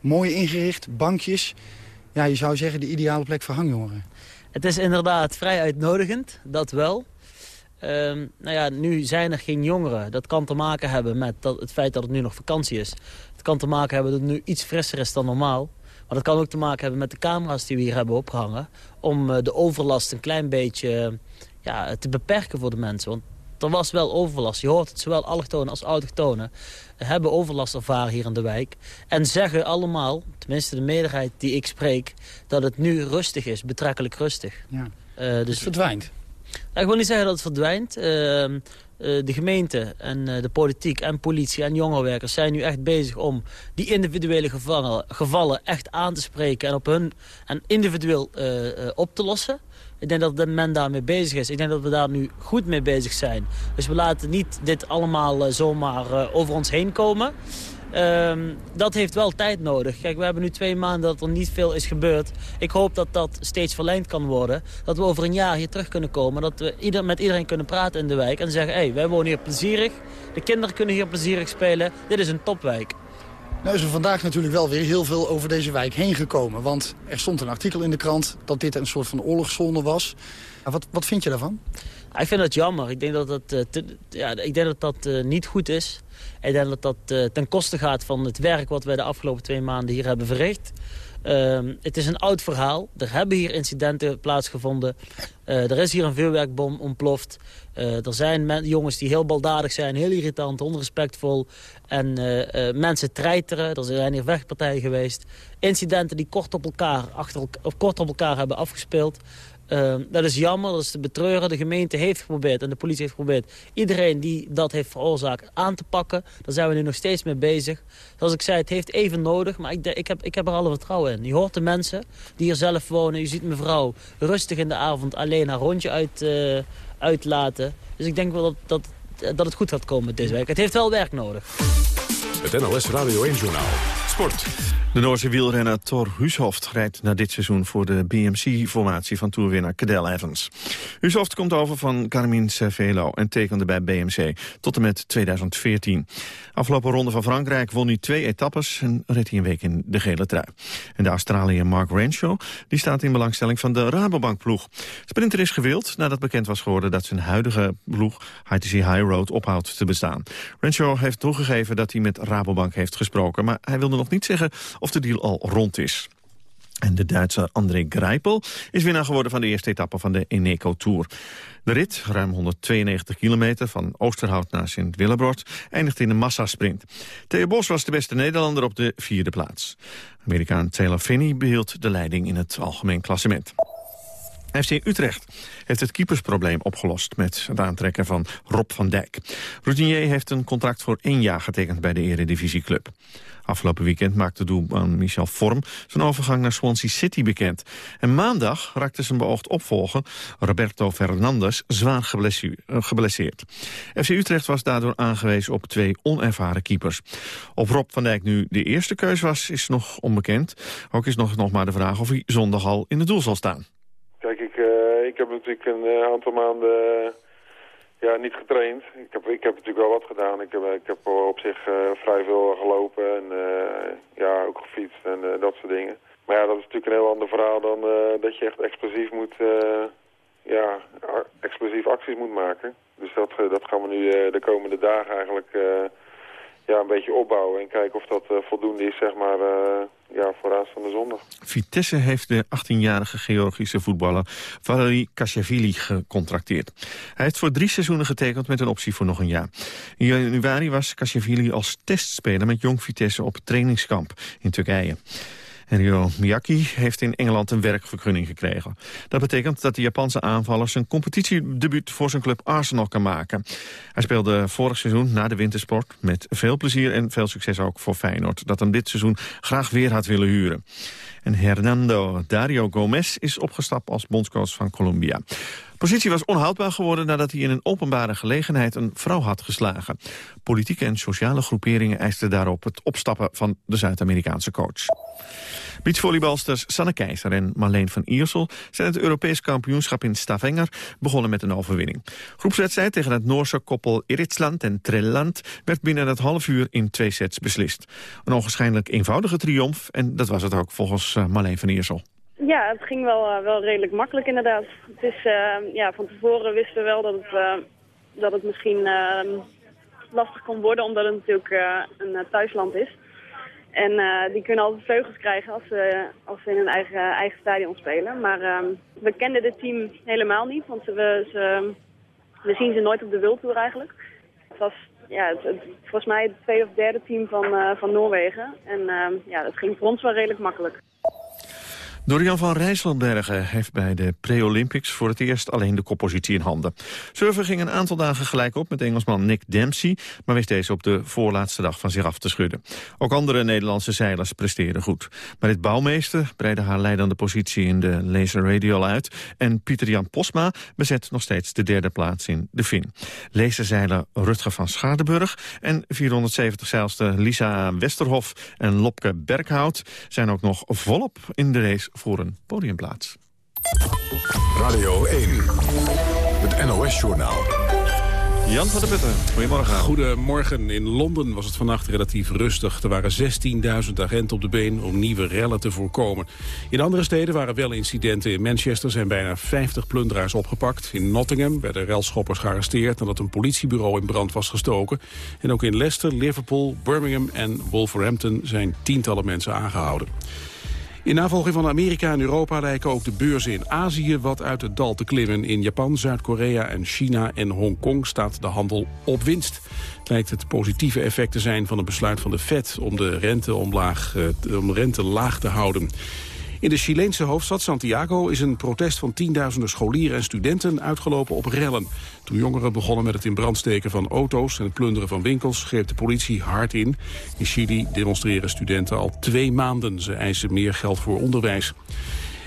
Mooi ingericht. Bankjes. Ja, je zou zeggen de ideale plek voor hangjongeren. Het is inderdaad vrij uitnodigend, dat wel. Ehm, nou ja, nu zijn er geen jongeren. Dat kan te maken hebben met dat, het feit dat het nu nog vakantie is. Het kan te maken hebben dat het nu iets frisser is dan normaal. Maar dat kan ook te maken hebben met de camera's die we hier hebben opgehangen. Om eh, de overlast een klein beetje ja, te beperken voor de mensen. Want er was wel overlast. Je hoort het, zowel allochtonen als autochtonen hebben overlast ervaren hier in de wijk. En zeggen allemaal, tenminste de meerderheid die ik spreek... dat het nu rustig is, betrekkelijk rustig. Ja. Eh, dus Het verdwijnt. ja, ik wil niet zeggen dat het verdwijnt. Ehm, eh, de gemeente en eh, de politiek en politie en jongerenwerkers zijn nu echt bezig om die individuele gevallen, gevallen echt aan te spreken en op hun en individueel eh, eh, op te lossen. Ik denk dat men daarmee bezig is. Ik denk dat we daar nu goed mee bezig zijn. Dus we laten niet dit allemaal eh, zomaar eh, over ons heen komen. Ehm, dat heeft wel tijd nodig. Kijk, we hebben nu twee maanden dat er niet veel is gebeurd. Ik hoop dat dat steeds verlengd kan worden. Dat we over een jaar hier terug kunnen komen. Dat we ieder, met iedereen kunnen praten in de wijk. En zeggen, hé, hey, wij wonen hier plezierig. De kinderen kunnen hier plezierig spelen. Dit is een topwijk. Nou is vandaag natuurlijk wel weer heel veel over deze wijk heen gekomen. Want er stond een artikel in de krant dat dit een soort van oorlogszone was. Wat, wat vind je daarvan? Ja, ik vind dat jammer. Ik denk dat dat, eh, ja, ik denk dat, dat eh, niet goed is. Ik denk dat dat eh, ten koste gaat van het werk wat wij de afgelopen twee maanden hier hebben verricht. Ehm, het is een oud verhaal. Er hebben hier incidenten plaatsgevonden. Er is hier een vuurwerkbom ontploft. Eh, er zijn jongens die heel baldadig zijn, heel irritant, onrespectvol. En eh, eh, mensen treiteren. Er zijn hier vechtpartijen geweest. Incidenten die kort op elkaar, achter, kort op elkaar hebben afgespeeld. Ehm, dat is jammer, dat is te betreuren. De gemeente heeft geprobeerd en de politie heeft geprobeerd... iedereen die dat heeft veroorzaakt aan te pakken. Daar zijn we nu nog steeds mee bezig. Zoals ik zei, het heeft even nodig, maar ik, ik, heb, ik heb er alle vertrouwen in. Je hoort de mensen die hier zelf wonen. Je ziet mevrouw rustig in de avond alleen haar rondje uit, uitlaten. Dus ik denk wel dat, dat, dat het goed gaat komen deze week. Het heeft wel werk nodig. Het NOS Radio 1-journaal. Sport. De Noorse wielrenner Thor Hushoft rijdt na dit seizoen voor de BMC-formatie van toerwinnaar Cadel Evans. Hushoft komt over van Carmine Cervelo en tekende bij BMC tot en met 2014. Afgelopen ronde van Frankrijk won hij twee etappes en reed hij een week in de gele trui. En de Australiër Mark Renshaw die staat in belangstelling van de Rabobank-ploeg. Sprinter is gewild nadat bekend was geworden dat zijn huidige ploeg HTC High Road ophoudt te bestaan. Renshaw heeft toegegeven dat hij met Rabobank heeft gesproken, maar hij wilde nog niet zeggen of de deal al rond is. En de Duitse André Greipel is winnaar geworden van de eerste etappe van de Eneco Tour. De rit, ruim 192 kilometer van Oosterhout naar Sint-Willebroord, eindigt in een massasprint. Theo Bos was de beste Nederlander op de vierde plaats. Amerikaan Taylor Finney behield de leiding in het algemeen klassement. FC Utrecht heeft het keepersprobleem opgelost met het aantrekken van Rob van Dijk. Routinier heeft een contract voor één jaar getekend bij de Eredivisieclub. Afgelopen weekend maakte doelman Michel Vorm zijn overgang naar Swansea City bekend. En maandag raakte zijn beoogd opvolger Roberto Fernandes zwaar eh, geblesseerd. FC Utrecht was daardoor aangewezen op twee onervaren keepers. Of Rob van Dijk nu de eerste keus was, is nog onbekend. Ook is nog, nog maar de vraag of hij zondag al in het doel zal staan. Ik, eh, heb natuurlijk een eh, aantal maanden eh, ja, niet getraind. Ik heb, ik heb natuurlijk wel wat gedaan. Ik heb, ik heb op zich eh, vrij veel gelopen en eh, ja, ook gefietst en eh, dat soort dingen. Maar ja, dat is natuurlijk een heel ander verhaal dan eh, dat je echt explosief moet, eh, ja, explosief acties moet maken. Dus dat, eh, dat gaan we nu eh, de komende dagen eigenlijk eh, ja, een beetje opbouwen en kijken of dat eh, voldoende is, zeg maar, eh, ja, voor aanstaande zondag. Vitesse heeft de 18-jarige Georgische voetballer Valery Kashevili gecontracteerd. Hij heeft voor drie seizoenen getekend met een optie voor nog een jaar. In januari was Kashevili als testspeler met Jong Vitesse op trainingskamp in Turkije. En Rio Miyake heeft in Engeland een werkvergunning gekregen. Dat betekent dat de Japanse aanvaller zijn competitiedebuut voor zijn club Arsenal kan maken. Hij speelde vorig seizoen na de wintersport met veel plezier en veel succes ook voor Feyenoord. Dat hem dit seizoen graag weer had willen huren. En Hernando Dario Gomez is opgestapt als bondscoach van Colombia. Positie was onhoudbaar geworden nadat hij in een openbare gelegenheid een vrouw had geslagen. Politieke en sociale groeperingen eisten daarop het opstappen van de Zuid-Amerikaanse coach. Beachvolleybalsters Sanne Keizer en Marleen van Iersel zijn het Europees kampioenschap in Stavanger begonnen met een overwinning. Groepswedstrijd tegen het Noorse koppel Iritsland en Trelland werd binnen het half uur in twee sets beslist. Een onwaarschijnlijk eenvoudige triomf en dat was het ook volgens eh, Marleen van Iersel. Ja, het ging wel, uh, wel redelijk makkelijk inderdaad. Het is, uh, ja, van tevoren wisten we wel dat het, uh, dat het misschien lastig kon worden, omdat het natuurlijk een thuisland is. En die kunnen altijd vleugels krijgen als ze, als ze in hun eigen, eigen stadion spelen. Maar ehm, we kenden dit team helemaal niet, want we, ze, we zien ze nooit op de wildtour eigenlijk. Het was ja, het, volgens mij het tweede of derde team van, van Noorwegen. En ehm, ja, dat ging voor ons wel redelijk makkelijk. Dorian van Rijsselbergen heeft bij de pre-Olympics voor het eerst alleen de koppositie in handen. Surfer ging een aantal dagen gelijk op met Engelsman Nick Dempsey, maar wist deze op de voorlaatste dag van zich af te schudden. Ook andere Nederlandse zeilers presteerden goed. Maar dit bouwmeester breidde haar leidende positie in de laser radial uit en Pieter-Jan Posma bezet nog steeds de derde plaats in de Fin. Laserzeiler Rutger van Schaardenburg en 470-zeilster Lisa Westerhof en Lopke Berghout zijn ook nog volop in de race voor een podiumplaats. Radio 1, het NOS-journaal. Jan van der Putten, goedemorgen. Goedemorgen. In Londen was het vannacht relatief rustig. Er waren 16.000 agenten op de been om nieuwe rellen te voorkomen. In andere steden waren wel incidenten. In Manchester zijn bijna 50 plunderaars opgepakt. In Nottingham werden relschoppers gearresteerd nadat een politiebureau in brand was gestoken. En ook in Leicester, Liverpool, Birmingham en Wolverhampton zijn tientallen mensen aangehouden. In navolging van Amerika en Europa lijken ook de beurzen in Azië wat uit het dal te klimmen. In Japan, Zuid-Korea en China en Hongkong staat de handel op winst. Het lijkt het positieve effect te zijn van het besluit van de Fed om de rente, omlaag, eh, om de rente laag te houden. In de Chileense hoofdstad Santiago is een protest van tienduizenden scholieren en studenten uitgelopen op rellen. Toen jongeren begonnen met het in brand steken van auto's en het plunderen van winkels, greep de politie hard in. In Chili demonstreren studenten al twee maanden. Ze eisen meer geld voor onderwijs.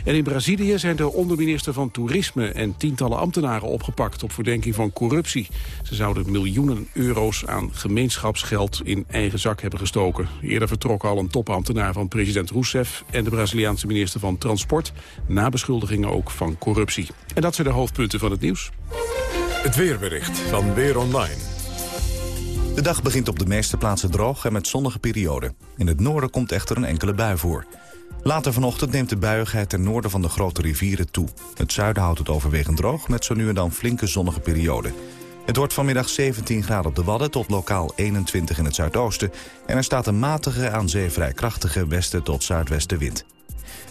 En in Brazilië zijn de onderminister van Toerisme en tientallen ambtenaren opgepakt op verdenking van corruptie. Ze zouden miljoenen euro's aan gemeenschapsgeld in eigen zak hebben gestoken. Eerder vertrok al een topambtenaar van president Rousseff en de Braziliaanse minister van Transport, na beschuldigingen ook van corruptie. En dat zijn de hoofdpunten van het nieuws. Het weerbericht van Weer Online. De dag begint op de meeste plaatsen droog en met zonnige perioden. In het noorden komt echter een enkele bui voor. Later vanochtend neemt de buiigheid ten noorden van de grote rivieren toe. Het zuiden houdt het overwegend droog met zo nu en dan flinke zonnige perioden. Het wordt vanmiddag 17 graden op de Wadden tot lokaal 21 in het zuidoosten... en er staat een matige, aan zee vrij krachtige westen tot zuidwestenwind.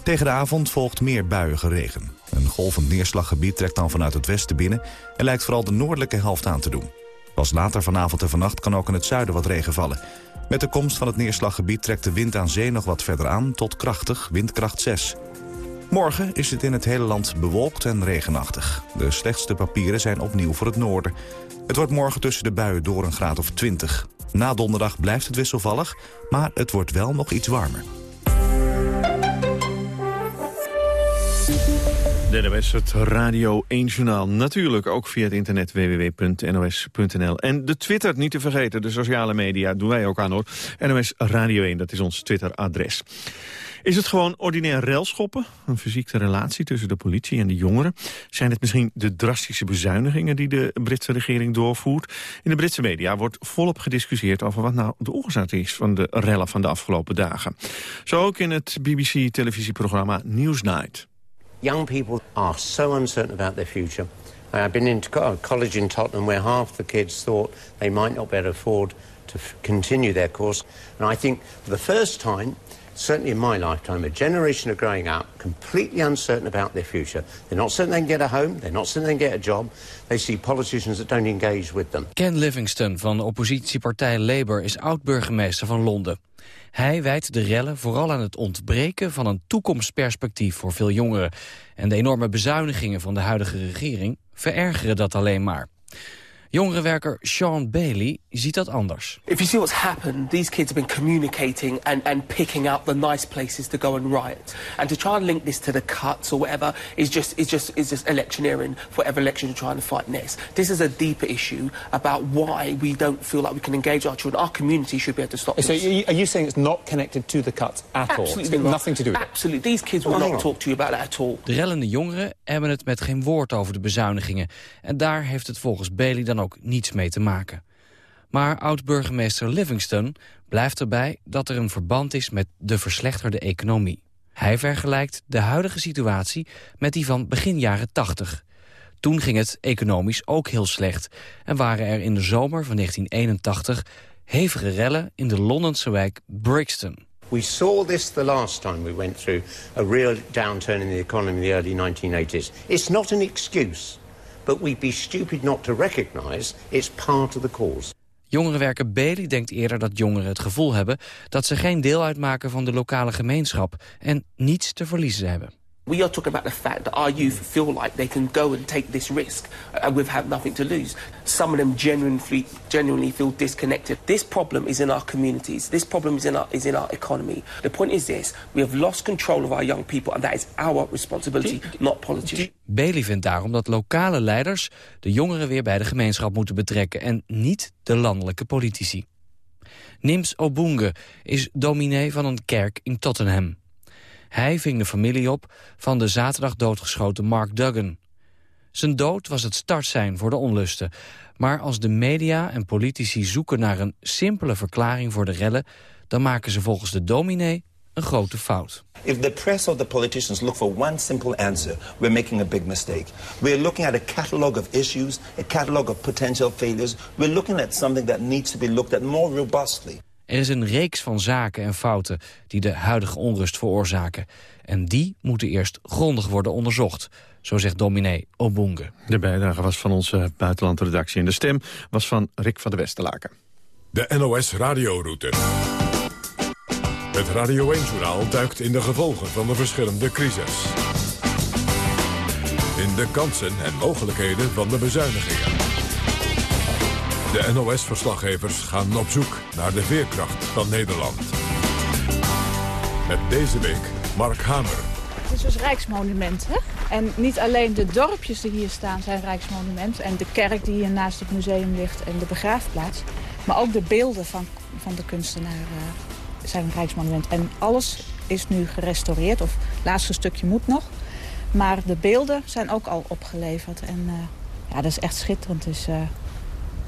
Tegen de avond volgt meer buiige regen. Een golvend neerslaggebied trekt dan vanuit het westen binnen... en lijkt vooral de noordelijke helft aan te doen. Pas later vanavond en vannacht kan ook in het zuiden wat regen vallen. Met de komst van het neerslaggebied trekt de wind aan zee nog wat verder aan... tot krachtig, windkracht 6. Morgen is het in het hele land bewolkt en regenachtig. De slechtste papieren zijn opnieuw voor het noorden. Het wordt morgen tussen de buien door een graad of 20. Na donderdag blijft het wisselvallig, maar het wordt wel nog iets warmer. NOS, het Radio 1 Journaal. Natuurlijk ook via het internet www.nos.nl. En de Twitter, niet te vergeten, de sociale media, doen wij ook aan hoor. NOS Radio 1, dat is ons Twitter-adres. Is het gewoon ordinair relschoppen? Een fysieke relatie tussen de politie en de jongeren? Zijn het misschien de drastische bezuinigingen die de Britse regering doorvoert? In de Britse media wordt volop gediscussieerd over wat nou de oorzaak is van de rellen van de afgelopen dagen. Zo ook in het BBC-televisieprogramma Newsnight. Young people are so uncertain about their future. I've been in college in Tottenham where half the kids thought they might not be able to afford to continue their course. And I think for the first time, certainly in my lifetime, a generation are growing up completely uncertain about their future. They're not certain they can get a home. They're not certain they can get a job. They see politicians that don't engage with them. Ken Livingston van de oppositiepartij Labour is oud-burgemeester van Londen. Hij wijt de rellen vooral aan het ontbreken van een toekomstperspectief voor veel jongeren. En de enorme bezuinigingen van de huidige regering verergeren dat alleen maar. Jongerenwerker Sean Bailey ziet dat anders. If you see what's happened, these kids have been communicating and, and picking out the nice places to go and riot. And to try and link this to the cuts or whatever is just is just is just electioneering for every election to try and fight next. This is a deeper issue about why we don't feel like we can engage our children. Our community should be able to stop So this. are you saying it's not connected to the cuts at all? Absolutely nothing to do with it? Absolutely. These kids will not talk to you about that at all. De rellende jongeren hebben het met geen woord over de bezuinigingen. En daar heeft het volgens Bailey dan ook niets mee te maken. Maar oud-burgemeester Livingston blijft erbij dat er een verband is met de verslechterde economie. Hij vergelijkt de huidige situatie met die van begin jaren 80. Toen ging het economisch ook heel slecht en waren er in de zomer van 1981 hevige rellen in de Londense wijk Brixton. We saw this the last time we went through a real downturn in the economy in the early 1980s. It's not an excuse, but we'd be stupid not to recognise it's part of the cause. Jongerenwerker Bailey denkt eerder dat jongeren het gevoel hebben... dat ze geen deel uitmaken van de lokale gemeenschap... en niets te verliezen hebben. We are talking about the fact that our youth feel like they can go and take this risk and we've had nothing to lose. Some of them genuinely, genuinely feel disconnected. This problem is in our communities. This problem is in our, is in our economy. The point is this, we have lost control of our young people and that is our responsibility, not politicians. Bailey vindt daarom dat lokale leiders de jongeren weer bij de gemeenschap moeten betrekken... en niet de landelijke politici. Nims Obunge is dominee van een kerk in Tottenham. Hij ving de familie op van de zaterdag doodgeschoten Mark Duggan. Zijn dood was het startsein voor de onlusten. Maar als de media en politici zoeken naar een simpele verklaring voor de rellen... dan maken ze volgens de dominee een grote fout. If the press or the politicians look for one simple answer, we're making a big mistake. We're looking at a catalogue of issues, a catalogue of potential failures. We're looking at something that needs to be looked at more robustly. Er is een reeks van zaken en fouten die de huidige onrust veroorzaken. En die moeten eerst grondig worden onderzocht, zo zegt dominee Obunge. De bijdrage was van onze buitenlandredactie. En de stem was van Rick van der Westerlaken. De NOS Radioroute. Het Radio 1-journaal duikt in de gevolgen van de verschillende crisis. In de kansen en mogelijkheden van de bezuinigingen. De NOS-verslaggevers gaan op zoek naar de veerkracht van Nederland. Met deze week Mark Hamer. Het is dus Rijksmonument, hè? En niet alleen de dorpjes die hier staan zijn Rijksmonument... en de kerk die hier naast het museum ligt en de begraafplaats... maar ook de beelden van, van de kunstenaar uh, zijn Rijksmonument. En alles is nu gerestaureerd, of het laatste stukje moet nog. Maar de beelden zijn ook al opgeleverd. En uh, ja, dat is echt schitterend. Uh,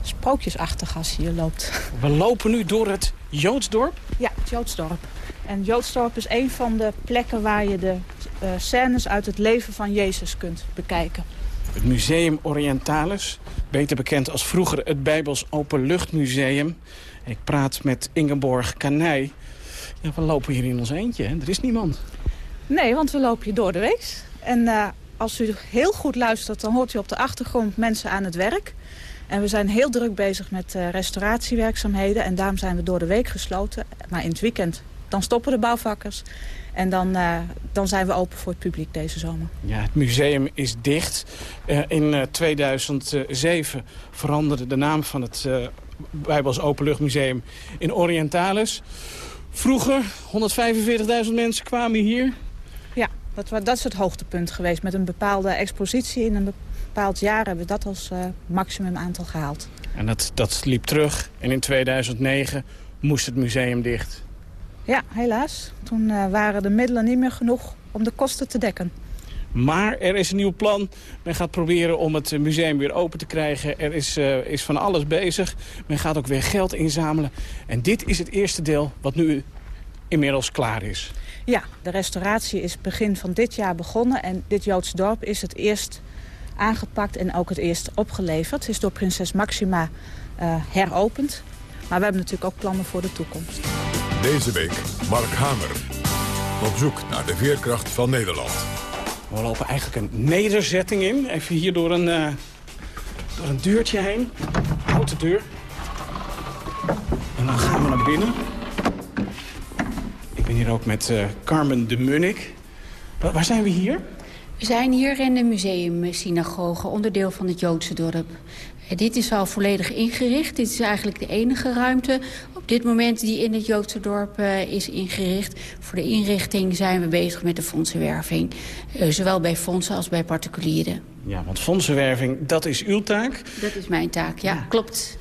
sprookjesachtig als je hier loopt. We lopen nu door het Joodsdorp? Ja, het Joodsdorp. En Joodsdorp is een van de plekken waar je de uh, scènes uit het leven van Jezus kunt bekijken. Het Museum Orientalis, beter bekend als vroeger het Bijbels Openluchtmuseum. Ik praat met Ingeborg Kanij. Ja, we lopen hier in ons eentje, hè? er is niemand. Nee, want we lopen hier door de week. En uh, als u heel goed luistert, dan hoort u op de achtergrond mensen aan het werk. En we zijn heel druk bezig met uh, restauratiewerkzaamheden. En daarom zijn we door de week gesloten. Maar in het weekend, dan stoppen de bouwvakkers. En dan, uh, dan zijn we open voor het publiek deze zomer. Ja, het museum is dicht. Uh, in 2007 veranderde de naam van het Bijbels Openluchtmuseum in Orientalis. Vroeger, 145.000 mensen kwamen hier. Ja, dat, dat is het hoogtepunt geweest. Met een bepaalde expositie in een bepaald jaar hebben we dat als uh, maximum aantal gehaald. En dat, dat liep terug. En in 2009 moest het museum dicht. Ja, helaas. Toen uh, waren de middelen niet meer genoeg om de kosten te dekken. Maar er is een nieuw plan. Men gaat proberen om het museum weer open te krijgen. Er is, uh, is van alles bezig. Men gaat ook weer geld inzamelen. En dit is het eerste deel wat nu inmiddels klaar is. Ja, de restauratie is begin van dit jaar begonnen. En dit Joods dorp is het eerst aangepakt en ook het eerst opgeleverd. Het is door prinses Maxima uh, heropend. Maar we hebben natuurlijk ook plannen voor de toekomst. Deze week Mark Hamer. Op zoek naar de veerkracht van Nederland. We lopen eigenlijk een nederzetting in. Even hier door een, uh, door een deurtje heen. Houten deur. En dan gaan we naar binnen. Ik ben hier ook met uh, Carmen de Munnik. Waar zijn we hier? We zijn hier in de museumsynagoge, onderdeel van het Joodse dorp. dit is al volledig ingericht. Dit is eigenlijk de enige ruimte op dit moment die in het Joodse dorp uh, is ingericht. Voor de inrichting zijn we bezig met de fondsenwerving. Uh, zowel bij fondsen als bij particulieren. Ja, want fondsenwerving, dat is uw taak? Dat is mijn taak, ja, ja. klopt.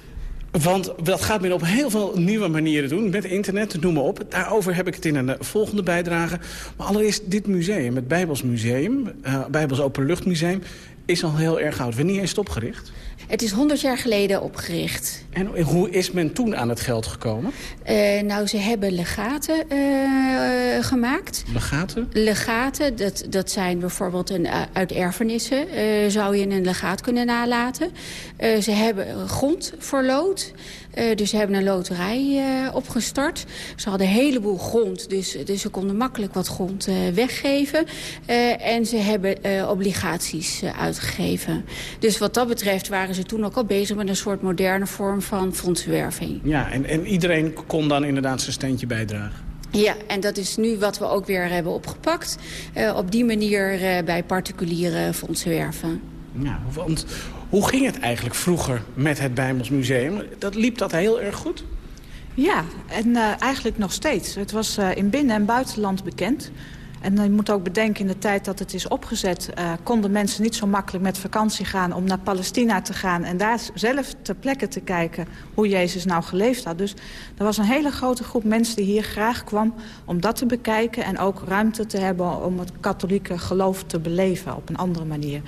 Want dat gaat men op heel veel nieuwe manieren doen. Met internet, noem maar op. Daarover heb ik het in een volgende bijdrage. Maar allereerst dit museum, het Bijbels Museum. Uh, Bijbels Openluchtmuseum is al heel erg oud. Wanneer is het opgericht? Het is 100 jaar geleden opgericht. En hoe is men toen aan het geld gekomen? Uh, nou, ze hebben legaten uh, gemaakt. Legaten? Legaten, dat, dat zijn bijvoorbeeld een, uit erfenissen. Uh, zou je een legaat kunnen nalaten. ze hebben grond verloot. Uh, dus ze hebben een loterij uh, opgestart. Ze hadden een heleboel grond, dus, dus ze konden makkelijk wat grond uh, weggeven. en ze hebben obligaties uitgegeven. Dus wat dat betreft waren ze toen ook al bezig met een soort moderne vorm van fondsenwerving. Ja, en, en iedereen kon dan inderdaad zijn steentje bijdragen. Ja, en dat is nu wat we ook weer hebben opgepakt. op die manier bij particuliere fondsenwerven. Ja, want hoe ging het eigenlijk vroeger met het Bijbels Museum? Dat, liep dat heel erg goed? Ja, en uh, eigenlijk nog steeds. Het was uh, in binnen- en buitenland bekend. En je moet ook bedenken, in de tijd dat het is opgezet... Uh, konden mensen niet zo makkelijk met vakantie gaan om naar Palestina te gaan... en daar zelf ter plekke te kijken hoe Jezus nou geleefd had. Dus er was een hele grote groep mensen die hier graag kwam om dat te bekijken... en ook ruimte te hebben om het katholieke geloof te beleven op een andere manier.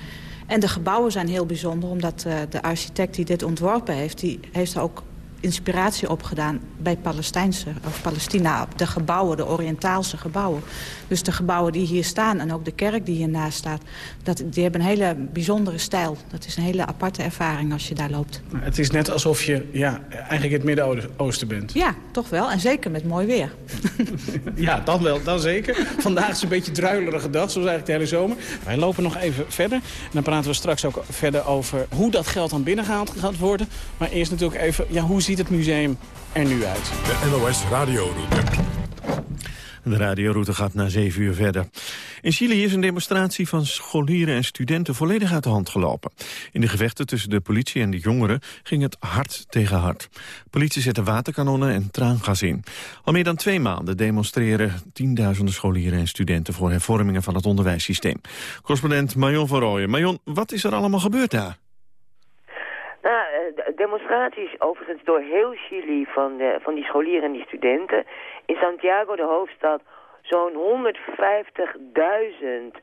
En de gebouwen zijn heel bijzonder, omdat uh, de architect die dit ontworpen heeft... die heeft ook inspiratie opgedaan bij Palestijnse, of Palestina. De gebouwen, de Oriëntaalse gebouwen. Dus de gebouwen die hier staan en ook de kerk die hiernaast staat... Dat, die hebben een hele bijzondere stijl. Dat is een hele aparte ervaring als je daar loopt. Het is net alsof je ja, eigenlijk het Midden-Oosten bent. Ja, toch wel. En zeker met mooi weer. [LAUGHS] ja, dan wel. Dan zeker. Vandaag is een beetje druilerige dag, zoals eigenlijk de hele zomer. Wij lopen nog even verder. En dan praten we straks ook verder over hoe dat geld dan binnengehaald gaat worden. Maar eerst natuurlijk even, ja, hoe ziet het museum er nu uit? De NOS Radioroute. De radioroute gaat na zeven uur verder. In Chili is een demonstratie van scholieren en studenten volledig uit de hand gelopen. In de gevechten tussen de politie en de jongeren ging het hard tegen hard. Politie zette waterkanonnen en traangas in. Al meer dan twee maanden demonstreren tienduizenden scholieren en studenten voor hervormingen van het onderwijssysteem. Correspondent Marion van Rooyen. Marion, wat is er allemaal gebeurd daar? Nou, demonstraties overigens door heel Chili van, de, van die scholieren en die studenten. In Santiago, de hoofdstad, zo'n 150.000 uh,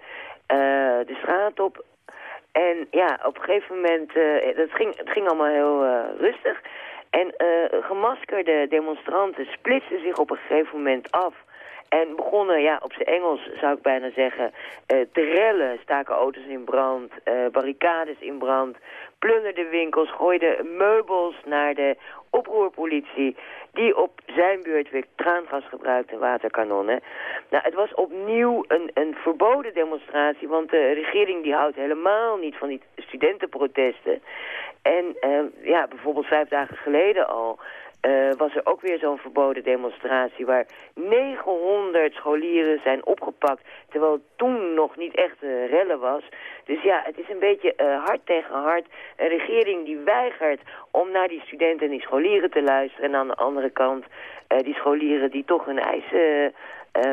de straat op. En ja, op een gegeven moment, dat ging, het ging allemaal heel rustig. En gemaskerde demonstranten splitsten zich op een gegeven moment af... En begonnen, ja, op zijn Engels zou ik bijna zeggen, te rellen. Staken auto's in brand, barricades in brand, plunderden winkels, gooiden meubels naar de oproerpolitie... die op zijn beurt weer traangas gebruikte en waterkanonnen. Nou, het was opnieuw een, een verboden demonstratie... want de regering die houdt helemaal niet van die studentenprotesten. En uh, ja, bijvoorbeeld vijf dagen geleden al... Uh, was er ook weer zo'n verboden demonstratie waar 900 scholieren zijn opgepakt, terwijl het toen nog niet echt uh, rellen was. Dus ja, het is een beetje uh, hard tegen hard. Een regering die weigert om naar die studenten en die scholieren te luisteren. En aan de andere kant die scholieren die toch hun eisen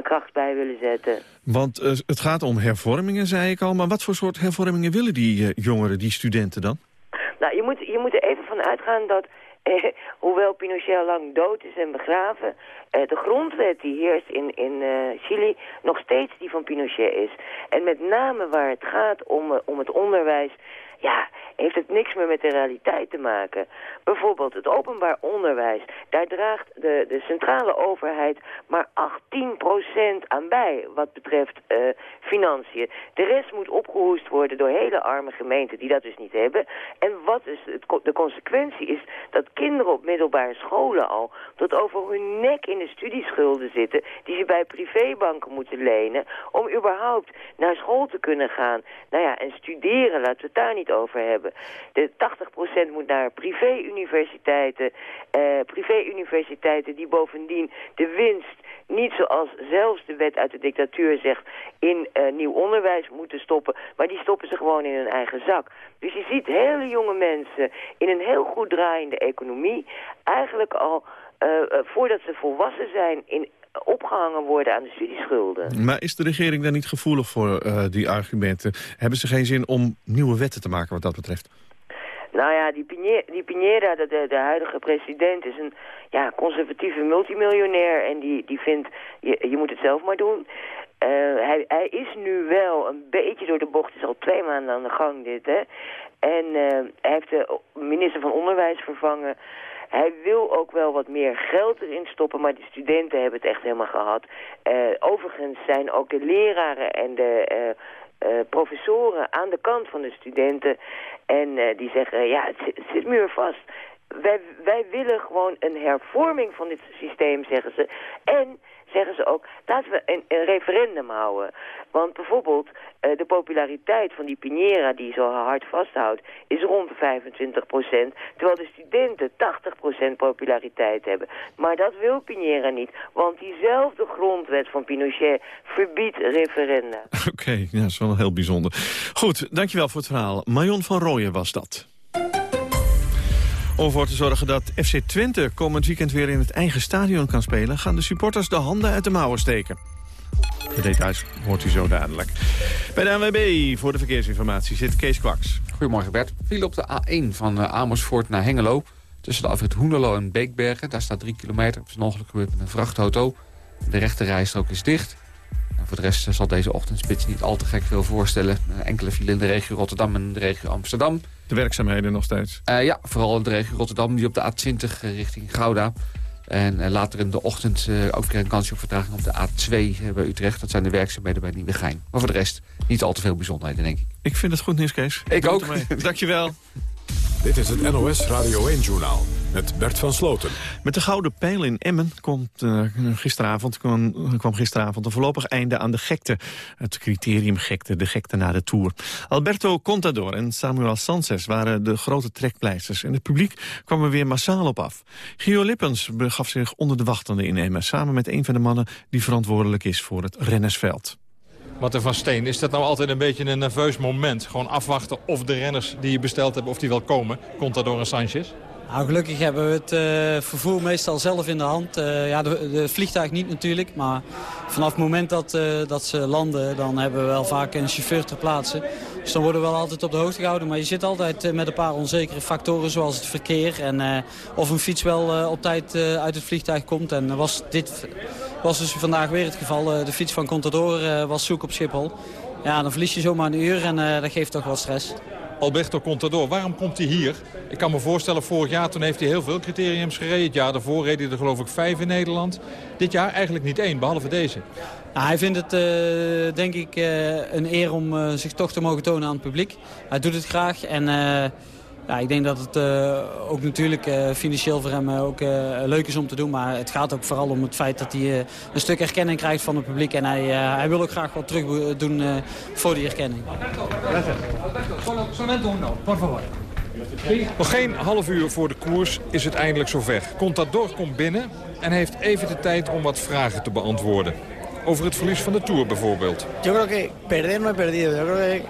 kracht bij willen zetten. Want het gaat om hervormingen, zei ik al. Maar wat voor soort hervormingen willen die jongeren, die studenten dan? Nou, je moet, je moet er even van uitgaan dat [LAUGHS] hoewel Pinochet lang dood is en begraven, uh, de grondwet die heerst in, in uh, Chili nog steeds die van Pinochet is. En met name waar het gaat om, uh, om het onderwijs, ja, heeft het niks meer met de realiteit te maken. Bijvoorbeeld het openbaar onderwijs. Daar draagt de, de centrale overheid maar 18% aan bij wat betreft uh, financiën. De rest moet opgehoest worden door hele arme gemeenten die dat dus niet hebben. En wat is het, de consequentie is dat kinderen op middelbare scholen al tot over hun nek in de studieschulden zitten... die ze bij privébanken moeten lenen om überhaupt naar school te kunnen gaan. Nou ja, en studeren, laten we het daar niet over hebben. De 80% moet naar privé-universiteiten. eh, privé-universiteiten die bovendien de winst niet zoals zelfs de wet uit de dictatuur zegt... in eh, nieuw onderwijs moeten stoppen. Maar die stoppen ze gewoon in hun eigen zak. Dus je ziet hele jonge mensen in een heel goed draaiende economie... eigenlijk al eh, eh, voordat ze volwassen zijn... In, opgehangen worden aan de studieschulden. Maar is de regering daar niet gevoelig voor, eh, die argumenten? Hebben ze geen zin om nieuwe wetten te maken wat dat betreft? Nou ja, die, die de, de, de huidige president, is een ja, conservatieve multimiljonair. En die, die vindt, je, je moet het zelf maar doen. Eh, hij, hij is nu wel een beetje door de bocht. Is al twee maanden aan de gang dit, hè. En eh, hij heeft de minister van Onderwijs vervangen. Hij wil ook wel wat meer geld erin stoppen, maar de studenten hebben het echt helemaal gehad. Eh, overigens zijn ook de leraren en de... eh, eh, professoren aan de kant van de studenten. En die zeggen, ja, het zit, het zit muurvast. Wij, wij willen gewoon een hervorming van dit systeem, zeggen ze. En zeggen ze ook, laten we een, referendum houden. Want bijvoorbeeld eh, de populariteit van die Piñera, die zo hard vasthoudt, is rond de 25% Terwijl de studenten 80% populariteit hebben. Maar dat wil Piñera niet, want diezelfde grondwet van Pinochet verbiedt referenda. [LAUGHS] Oké, ja, dat is wel heel bijzonder. Goed, dankjewel voor het verhaal. Marion van Rooyen was dat. Om ervoor te zorgen dat FC Twente komend weekend weer in het eigen stadion kan spelen... gaan de supporters de handen uit de mouwen steken. De details hoort u zo dadelijk. Bij de ANWB voor de verkeersinformatie zit Kees Kwaks. Goedemorgen Bert. Viel op de A1 van eh, Amersfoort naar Hengelo. Tussen de afrit Hoenderlo en Beekbergen. Daar staat 3 kilometer. Er is een ongeluk gebeurd met een vrachtauto. De rechte rijstrook is dicht. En voor de rest eh, zal deze ochtendspits niet al te gek veel voorstellen. Enkele file in de regio Rotterdam en de regio Amsterdam. De werkzaamheden nog steeds? Eh, ja, vooral in de regio Rotterdam, die op de A20 eh, richting Gouda. En eh, later in de ochtend eh, ook weer een kansje op vertraging op de A2 eh, bij Utrecht. Dat zijn de werkzaamheden bij Nieuwegein. Maar voor de rest niet al te veel bijzonderheden, denk ik. Ik vind het goed nieuws, Kees. Ik doe ook. [LAUGHS] Dankjewel. Dit is het NOS Radio 1-journaal met Bert van Sloten. Met de Gouden Pijl in Emmen komt, eh, gisteravond, kwam, kwam gisteravond een voorlopig einde aan de gekte. Het criterium gekte, de gekte na de Tour. Alberto Contador en Samuel Sanchez waren de grote trekpleisters. En het publiek kwam er weer massaal op af. Gio Lippens begaf zich onder de wachtenden in Emmen... samen met een van de mannen die verantwoordelijk is voor het rennersveld. Martin van Steen, is dat nou altijd een beetje een nerveus moment? Gewoon afwachten of de renners die je besteld hebt, of die wel komen. Contador en Sanchez? Nou, gelukkig hebben we het eh, vervoer meestal zelf in de hand. Eh, ja, de, de vliegtuig niet natuurlijk, maar vanaf het moment dat, eh, dat ze landen... dan hebben we wel vaak een chauffeur ter plaatse. Dus dan worden we wel altijd op de hoogte gehouden. Maar je zit altijd met een paar onzekere factoren zoals het verkeer... en of een fiets wel op tijd uit het vliegtuig komt. En was dit was dus vandaag weer het geval. De fiets van Contador was zoek op Schiphol. Ja, dan verlies je zomaar een uur en dat geeft toch wel stress. Alberto Contador, waarom komt hij hier? Ik kan me voorstellen, vorig jaar toen heeft hij heel veel criteriums gereden. Het jaar daarvoor reed hij er geloof ik vijf in Nederland. Dit jaar eigenlijk niet één, behalve deze. Nou, hij vindt het eh, denk ik eh, een eer om eh, zich toch te mogen tonen aan het publiek. Hij doet het graag en ja, ik denk dat het eh, ook natuurlijk eh, financieel voor hem eh, ook eh, leuk is om te doen. Maar het gaat ook vooral om het feit dat hij eh, een stuk erkenning krijgt van het publiek. En hij, eh, hij wil ook graag wat terug doen eh, voor die erkenning. Nog geen half uur voor de koers is het eindelijk zover. Contador komt binnen en heeft even de tijd om wat vragen te beantwoorden. Over het verlies van de Tour bijvoorbeeld. Yo creo que perder no he perdido. Yo creo que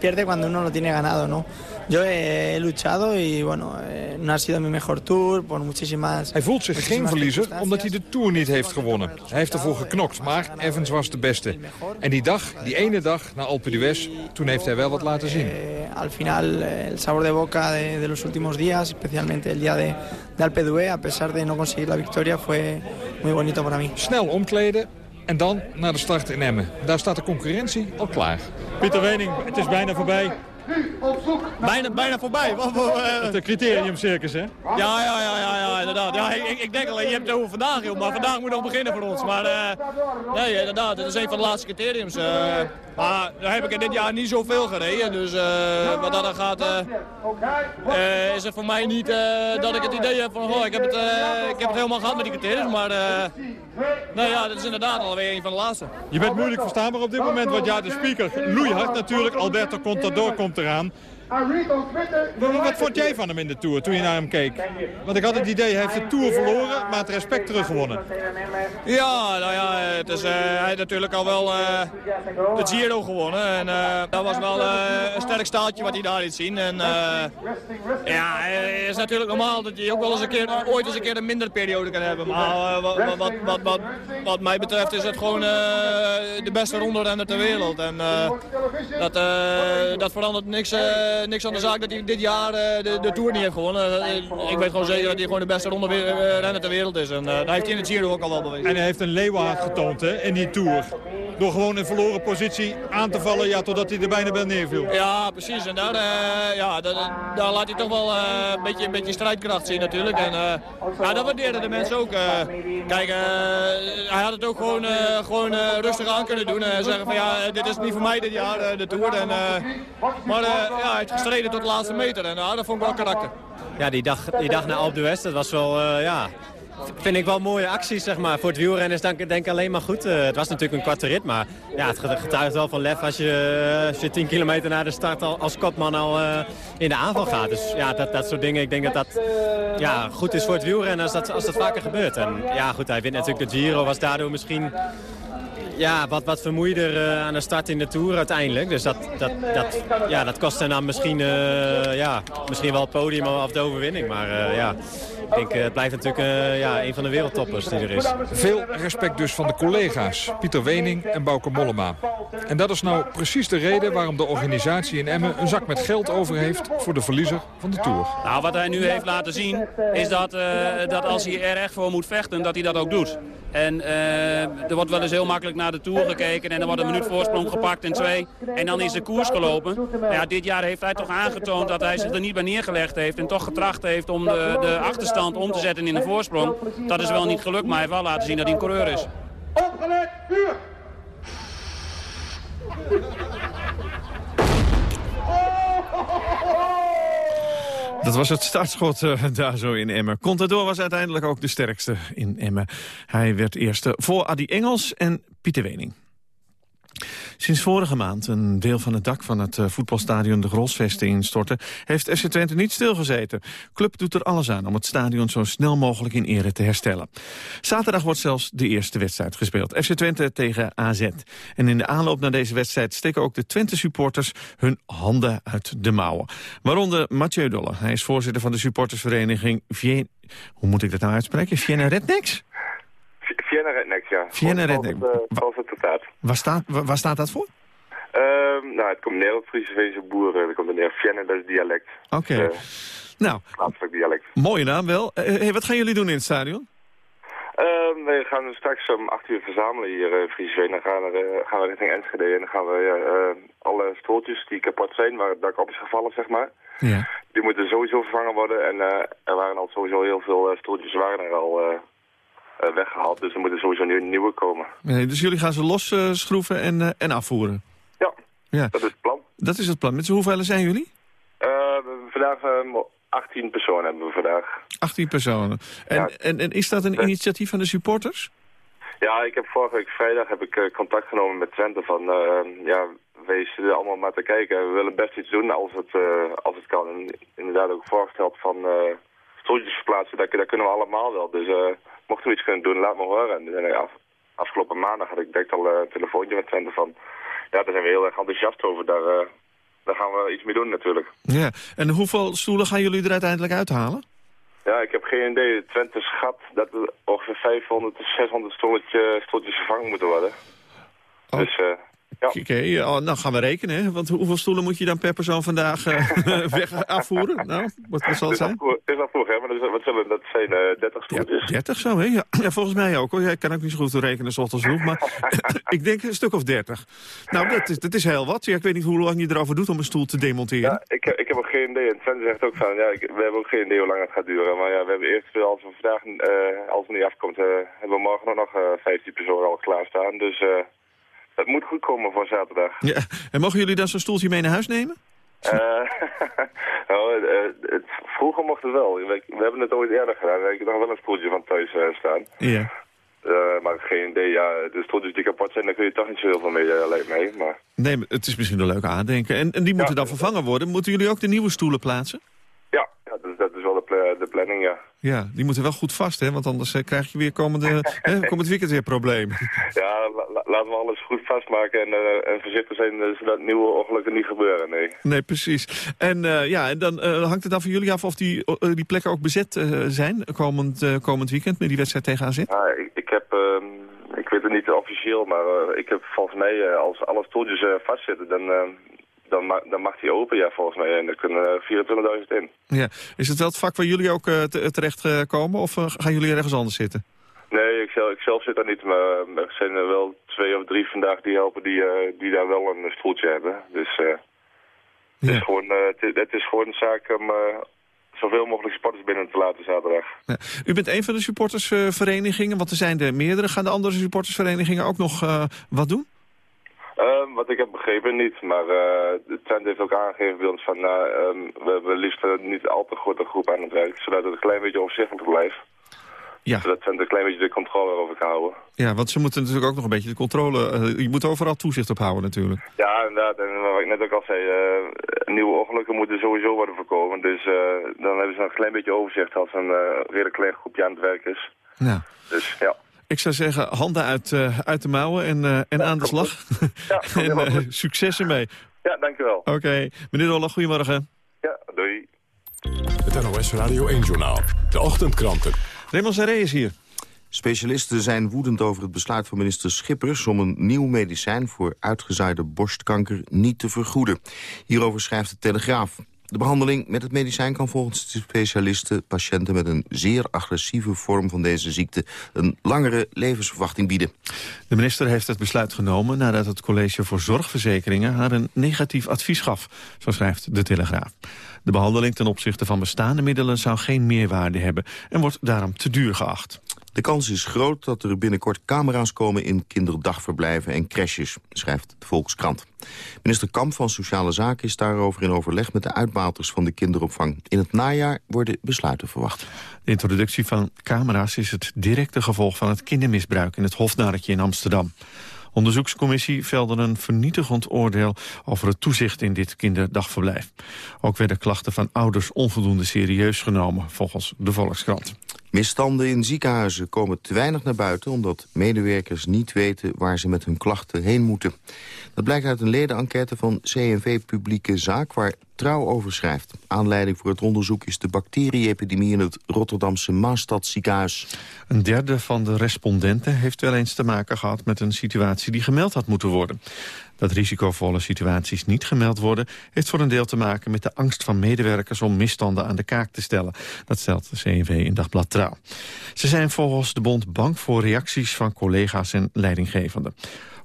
pierde cuando uno lo tiene ganado, ¿no? Yo he, he luchado y bueno, eh, no ha sido mi mejor tour por muchísimas... Hij voelt zich geen verliezer omdat hij de Tour niet heeft gewonnen. Hij heeft ervoor geknokt, maar Evans was de beste. En die dag, die ene dag na Alpe d'Huez, toen heeft hij wel wat laten zien. Eh, al final eh, el sabor de boca de, de los últimos días, especialmente el día de, de Alpe d'Huez, a pesar de no conseguir la victoria, fue muy bonito para mí. Snel omkleden en dan naar de start in Emmen. Daar staat de concurrentie al klaar. Pieter Wening, het is bijna voorbij. Bijna, bijna voorbij. Wat voor, eh, Het criteriumcircus, hè? Ja, ja, ja, ja, ja inderdaad. Ja, ik, ik denk al, je hebt het over vandaag, joh, maar vandaag moet nog beginnen voor ons. Maar eh, nee, inderdaad, dit is een van de laatste criteriums. eh. maar daar heb ik er dit jaar niet zoveel gereden, dus eh, wat dat dan gaat, eh, eh, is het voor mij niet eh, dat ik het idee heb van, oh, ik heb het, ik heb het helemaal gehad met die criteriums. Maar eh, nee, ja, dit is inderdaad alweer een van de laatste. Je bent moeilijk verstaanbaar op dit moment, want ja, de speaker loeihard natuurlijk. Alberto Contador komt eraan. Wat, vond jij van hem in de Tour toen je naar hem keek? Want ik had het idee, hij heeft de Tour verloren, maar het respect teruggewonnen. Ja, nou ja, het is, eh, hij heeft natuurlijk al wel uh, de Giro gewonnen. En uh, dat was wel een sterk staaltje wat hij daar liet zien. En ja, het is natuurlijk normaal dat je ook wel eens een keer, ooit eens een keer een mindere periode kan hebben. Maar wat, wat, wat, wat, mij betreft is het gewoon de beste ronde ter wereld. En dat, dat verandert niks, niks aan de zaak dat hij dit jaar de, de Tour niet heeft gewonnen. ik weet gewoon zeker dat hij gewoon de beste ronde renner ter wereld is. En dat heeft hij in het Giro ook al wel bewezen. En hij heeft een leeuwenhaag getoond hè, in die Tour. Door gewoon in verloren positie aan te vallen ja, totdat hij er bijna bij neerviel. Ja, precies. En daar, uh, ja, daar, daar, laat hij toch wel uh, een, beetje, een beetje strijdkracht zien natuurlijk. En uh, ja, dat waardeerden de mensen ook. kijk, hij had het ook gewoon, gewoon rustig aan kunnen doen. En zeggen van ja, dit is niet voor mij dit jaar, de Tour. En, maar ja, heeft gestreden tot de laatste meter. En dat vond ik wel karakter. Ja, die dag, die dag naar Alpe d'Huez, dat was wel, ja, vind ik wel mooie acties, zeg maar. Voor het wielrennen is denk, denk ik alleen maar goed. Uh, het was natuurlijk een korte rit, maar ja, het getuigt wel van lef als je, als je 10 kilometer na de start al, als kopman al uh, in de aanval gaat. Dus ja, dat, dat soort dingen, ik denk dat dat ja, goed is voor het wielrennen als dat, als dat vaker gebeurt. En ja, goed, hij wint natuurlijk de Giro, was daardoor misschien ja, wat, wat vermoeider uh, aan de start in de Tour uiteindelijk. Dus dat, dat, dat, ja, dat kost hem dan misschien, uh, ja, misschien wel het podium of de overwinning. Maar uh, ja, ik denk, het blijft natuurlijk ja, een van de wereldtoppers die er is. Veel respect dus van de collega's, Pieter Wening en Bauke Mollema. En dat is nou precies de reden waarom de organisatie in Emmen een zak met geld over heeft voor de verliezer van de Tour. Nou, wat hij nu heeft laten zien is dat, dat als hij er echt voor moet vechten, dat hij dat ook doet. En er wordt wel eens heel makkelijk naar de Tour gekeken en dan wordt een minuut voorsprong gepakt in twee. En dan is de koers gelopen. ja, dit jaar heeft hij toch aangetoond dat hij zich er niet bij neergelegd heeft en toch getracht heeft om de, de achterstand om te zetten in een voorsprong. Dat is wel niet gelukt, maar hij heeft wel laten zien dat hij een coureur is. Opgelet, vuur! Dat was het startschot uh, daar zo in Emmen. Contador was uiteindelijk ook de sterkste in Emmen. Hij werd eerste voor Adi Engels en Pieter Wening. Sinds vorige maand een deel van het dak van het eh, voetbalstadion de Grolsvesten instorten... heeft FC Twente niet stilgezeten. Club doet er alles aan om het stadion zo snel mogelijk in ere te herstellen. Zaterdag wordt zelfs de eerste wedstrijd gespeeld. FC Twente tegen AZ. En in de aanloop naar deze wedstrijd steken ook de Twente-supporters hun handen uit de mouwen. Waaronder Mathieu Dolle. Hij is voorzitter van de supportersvereniging Vien... Hoe moet ik dat nou uitspreken? Vienna Rednecks? Vienna Redneck, ja. Vienna Redneck. Zoals het staat. Waar staat, waar staat dat voor? Uh, nou, het komt neer op Friese boeren. Dat komt er neer. Vienna, dat is dialect. Oké. Okay. Uh, nou. Plaatselijk dialect. Mooie naam wel. Uh, hey, wat gaan jullie doen in het stadion? Uh, we gaan straks om 8 uur verzamelen hier in Friesveen. Dan gaan we, gaan we richting Enschede en dan gaan we alle stoeltjes die kapot zijn, waar het dak op is gevallen, zeg maar. Ja. Die moeten sowieso vervangen worden en er waren al sowieso heel veel stoeltjes waren er al weggehaald. Dus er moeten sowieso nu nieuwe komen. Nee, dus jullie gaan ze los uh, schroeven en, uh, en afvoeren? Ja, ja, dat is het plan. Dat is het plan. Met z'n hoeveel zijn jullie? vandaag 18 personen hebben we vandaag. 18 personen. En, ja. en, en is dat een initiatief van de supporters? Ja, ik heb vorige week vrijdag heb ik contact genomen met Twente van... ja, wees er allemaal maar te kijken. We willen best iets doen als het, als het kan. En inderdaad ook voorgesteld van stoeltjes verplaatsen. Dat, dat kunnen we allemaal wel. Dus mochten we iets kunnen doen, laat me horen. En af, afgelopen maandag had ik direct al een telefoontje met Twente van... Ja, daar zijn we heel erg enthousiast over. Daar, daar gaan we iets mee doen natuurlijk. Ja, en hoeveel stoelen gaan jullie er uiteindelijk uithalen? Ja, ik heb geen idee. Twente schat dat er ongeveer 500 tot 600 stoeltjes, stoeltjes vervangen moeten worden. Oh. Dus uh, ja. Oké, okay, oh, nou gaan we rekenen. Want hoeveel stoelen moet je dan per persoon vandaag uh, [LAUGHS] weg afvoeren? Nou, wat, wat zal het zijn? Het is al vroeg, hè? Maar dus, wat zullen dat zijn? Uh, eh, 30 stoeltjes? Ja, 30 zo, hè? Ja. ja, volgens mij ook. Hoor. Ja, ik kan ook niet zo goed rekenen zoals het vroeg. Maar [LAUGHS] ik denk een stuk of 30. Nou, dat is, dat is heel wat. Ja, ik weet niet hoe lang je erover doet om een stoel te demonteren. Ja, ik, ik heb ook geen idee. En Sven zegt ook van, ja, ik, we hebben ook geen idee hoe lang het gaat duren. Maar ja, we hebben eerst, als we vandaag, uh, als het niet afkomt, hebben we morgen nog 15 personen al klaarstaan. Dus... Het moet goed komen voor zaterdag. Ja. En mogen jullie dan zo'n stoeltje mee naar huis nemen? Uh, [LAUGHS] nou, uh, het, vroeger mocht het wel. We, we, hebben het ooit eerder gedaan. Ik heb nog wel een stoeltje van thuis uh, staan. Ja. Eh, maar geen idee, ja, de stoeltjes die kapot zijn, daar kun je toch niet zo heel veel mee, lijkt mee. Maar... Nee, maar het is misschien een leuk aandenken. En, en die moeten dan vervangen worden. Moeten jullie ook de nieuwe stoelen plaatsen? Ja, ja dat, dat is wel de, pla de, planning, ja. Ja, die moeten wel goed vast, hè? Want anders krijg je weer komende, [LAUGHS] hè, komend weekend weer problemen. Ja, laten we alles goed vastmaken en, en voorzichtig zijn zodat nieuwe ongelukken niet gebeuren, nee. Nee, precies. En ja, en dan hangt het dan van jullie af of die, die plekken ook bezet zijn komend, komend weekend met die wedstrijd tegen AZ? Ja, ik, ik heb... Ehm, ik weet het niet officieel, maar uh, ik heb volgens mij, uh, als alle stoeltjes uh, vastzitten, dan, dan, ma dan mag die open, ja, volgens mij. En er kunnen 24.000 in. Ja. Is het wel het vak waar jullie ook terecht komen, of gaan jullie ergens anders zitten? Nee, ik zelf, ik zelf zit daar niet, maar er zijn er wel twee of drie vandaag die helpen die, die daar wel een stoeltje hebben. Dus ja. het, is gewoon, het, het, is gewoon een zaak om zoveel mogelijk supporters binnen te laten zaterdag. Ja. U bent een van de supportersverenigingen, want er zijn er meerdere. Gaan de andere supportersverenigingen ook nog uh, wat doen? Uh, wat ik heb begrepen niet, maar uh, de tent heeft ook aangegeven bij ons van uh, um, we hebben liefst niet al te grote groep aan het werk, zodat het een klein beetje overzichtelijk blijft. Ja. Zodat Twente een klein beetje de controle over houden. Ja, want ze moeten natuurlijk ook nog een beetje de controle... Uh, je moet overal toezicht op houden natuurlijk. Ja, inderdaad. En wat ik net ook al zei, uh, nieuwe ongelukken moeten sowieso worden voorkomen. Dus uh, dan hebben ze een klein beetje overzicht als een redelijk klein groepje aan het werk is. Ja. Dus ja. Ik zou zeggen, handen uit, uit de mouwen en, en ja, aan de slag. Ja, [LAUGHS] en succes ermee. Ja, dankjewel. Oké. Okay. Meneer Dolle, goedemorgen. Ja, doei. Het NOS Radio 1-journaal. De ochtendkranten. Raymond Serré is hier. Specialisten zijn woedend over het besluit van minister Schippers... om een nieuw medicijn voor uitgezaaide borstkanker niet te vergoeden. Hierover schrijft de Telegraaf. De behandeling met het medicijn kan volgens de specialisten... patiënten met een zeer agressieve vorm van deze ziekte... een langere levensverwachting bieden. De minister heeft het besluit genomen nadat het College voor Zorgverzekeringen... haar een negatief advies gaf, zo schrijft de Telegraaf. De behandeling ten opzichte van bestaande middelen zou geen meerwaarde hebben... en wordt daarom te duur geacht. De kans is groot dat er binnenkort camera's komen in kinderdagverblijven en crèches, schrijft de Volkskrant. Minister Kamp van Sociale Zaken is daarover in overleg met de uitbaters van de kinderopvang. In het najaar worden besluiten verwacht. De introductie van camera's is het directe gevolg van het kindermisbruik in het Hofnarretje in Amsterdam. Onderzoekscommissie velde een vernietigend oordeel over het toezicht in dit kinderdagverblijf. Ook werden klachten van ouders onvoldoende serieus genomen, volgens de Volkskrant. Misstanden in ziekenhuizen komen te weinig naar buiten... omdat medewerkers niet weten waar ze met hun klachten heen moeten. Dat blijkt uit een ledenenquête van CNV Publieke Zaak... waar Trouw over schrijft. Aanleiding voor het onderzoek is de bacterie-epidemie... in het Rotterdamse Maastadziekenhuis. Een derde van de respondenten heeft wel eens te maken gehad... met een situatie die gemeld had moeten worden. Dat risicovolle situaties niet gemeld worden... heeft voor een deel te maken met de angst van medewerkers... om misstanden aan de kaak te stellen. Dat stelt de CNV in Dagblad Trouw. Ze zijn volgens de bond bang voor reacties van collega's en leidinggevenden.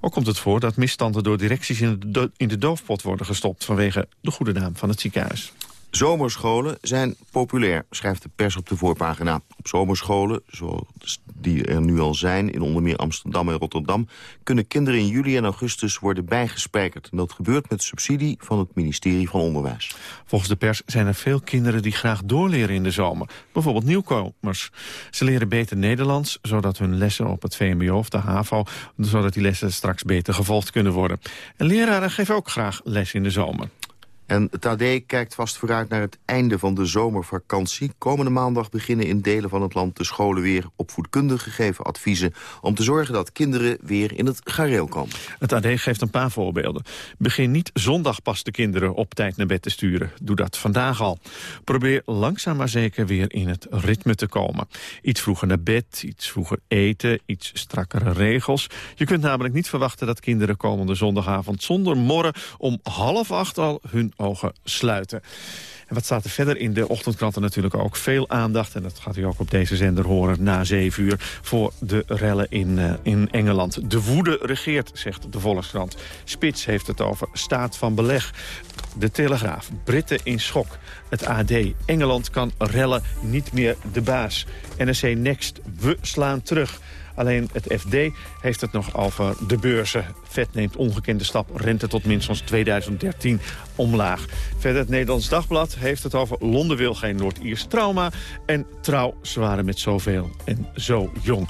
Ook komt het voor dat misstanden door directies in de, in de doofpot worden gestopt... vanwege de goede naam van het ziekenhuis. Zomerscholen zijn populair, schrijft de pers op de voorpagina. Op zomerscholen, zoals die er nu al zijn in onder meer Amsterdam en Rotterdam... kunnen kinderen in juli en augustus worden bijgespijkerd. En dat gebeurt met subsidie van het ministerie van Onderwijs. Volgens de pers zijn er veel kinderen die graag doorleren in de zomer. Bijvoorbeeld nieuwkomers. Ze leren beter Nederlands, zodat hun lessen op het VMBO of de HAVO... zodat die lessen straks beter gevolgd kunnen worden. En leraren geven ook graag les in de zomer. En het AD kijkt vast vooruit naar het einde van de zomervakantie. Komende maandag beginnen in delen van het land de scholen weer opvoedkundig gegeven adviezen... om te zorgen dat kinderen weer in het gareel komen. Het AD geeft een paar voorbeelden. Begin niet zondag pas de kinderen op tijd naar bed te sturen. Doe dat vandaag al. Probeer langzaam maar zeker weer in het ritme te komen. Iets vroeger naar bed, iets vroeger eten, iets strakkere regels. Je kunt namelijk niet verwachten dat kinderen komende zondagavond... zonder morren om half acht al hun ogen sluiten. En wat staat er verder in de ochtendkranten natuurlijk ook? Veel aandacht, en dat gaat u ook op deze zender horen na zeven uur... voor de rellen in, uh, in Engeland. De woede regeert, zegt de Volkskrant. Spits heeft het over staat van beleg. De Telegraaf, Britten in schok. Het AD, Engeland kan rellen niet meer de baas. NRC Next, we slaan terug. Alleen het FD heeft het nog over de beurzen. Vet neemt ongekende stap, rente tot minstens 2013 omlaag. Verder het Nederlands Dagblad heeft het over Londen wil geen Noord-Iers trauma... en trouw zware met zoveel en zo jong.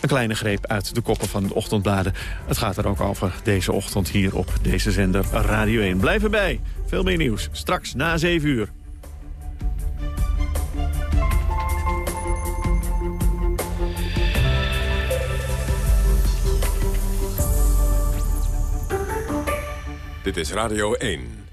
Een kleine greep uit de koppen van de ochtendbladen. Het gaat er ook over deze ochtend hier op deze zender Radio 1. Blijf erbij. Veel meer nieuws. Straks na 7 uur. Dit is Radio 1.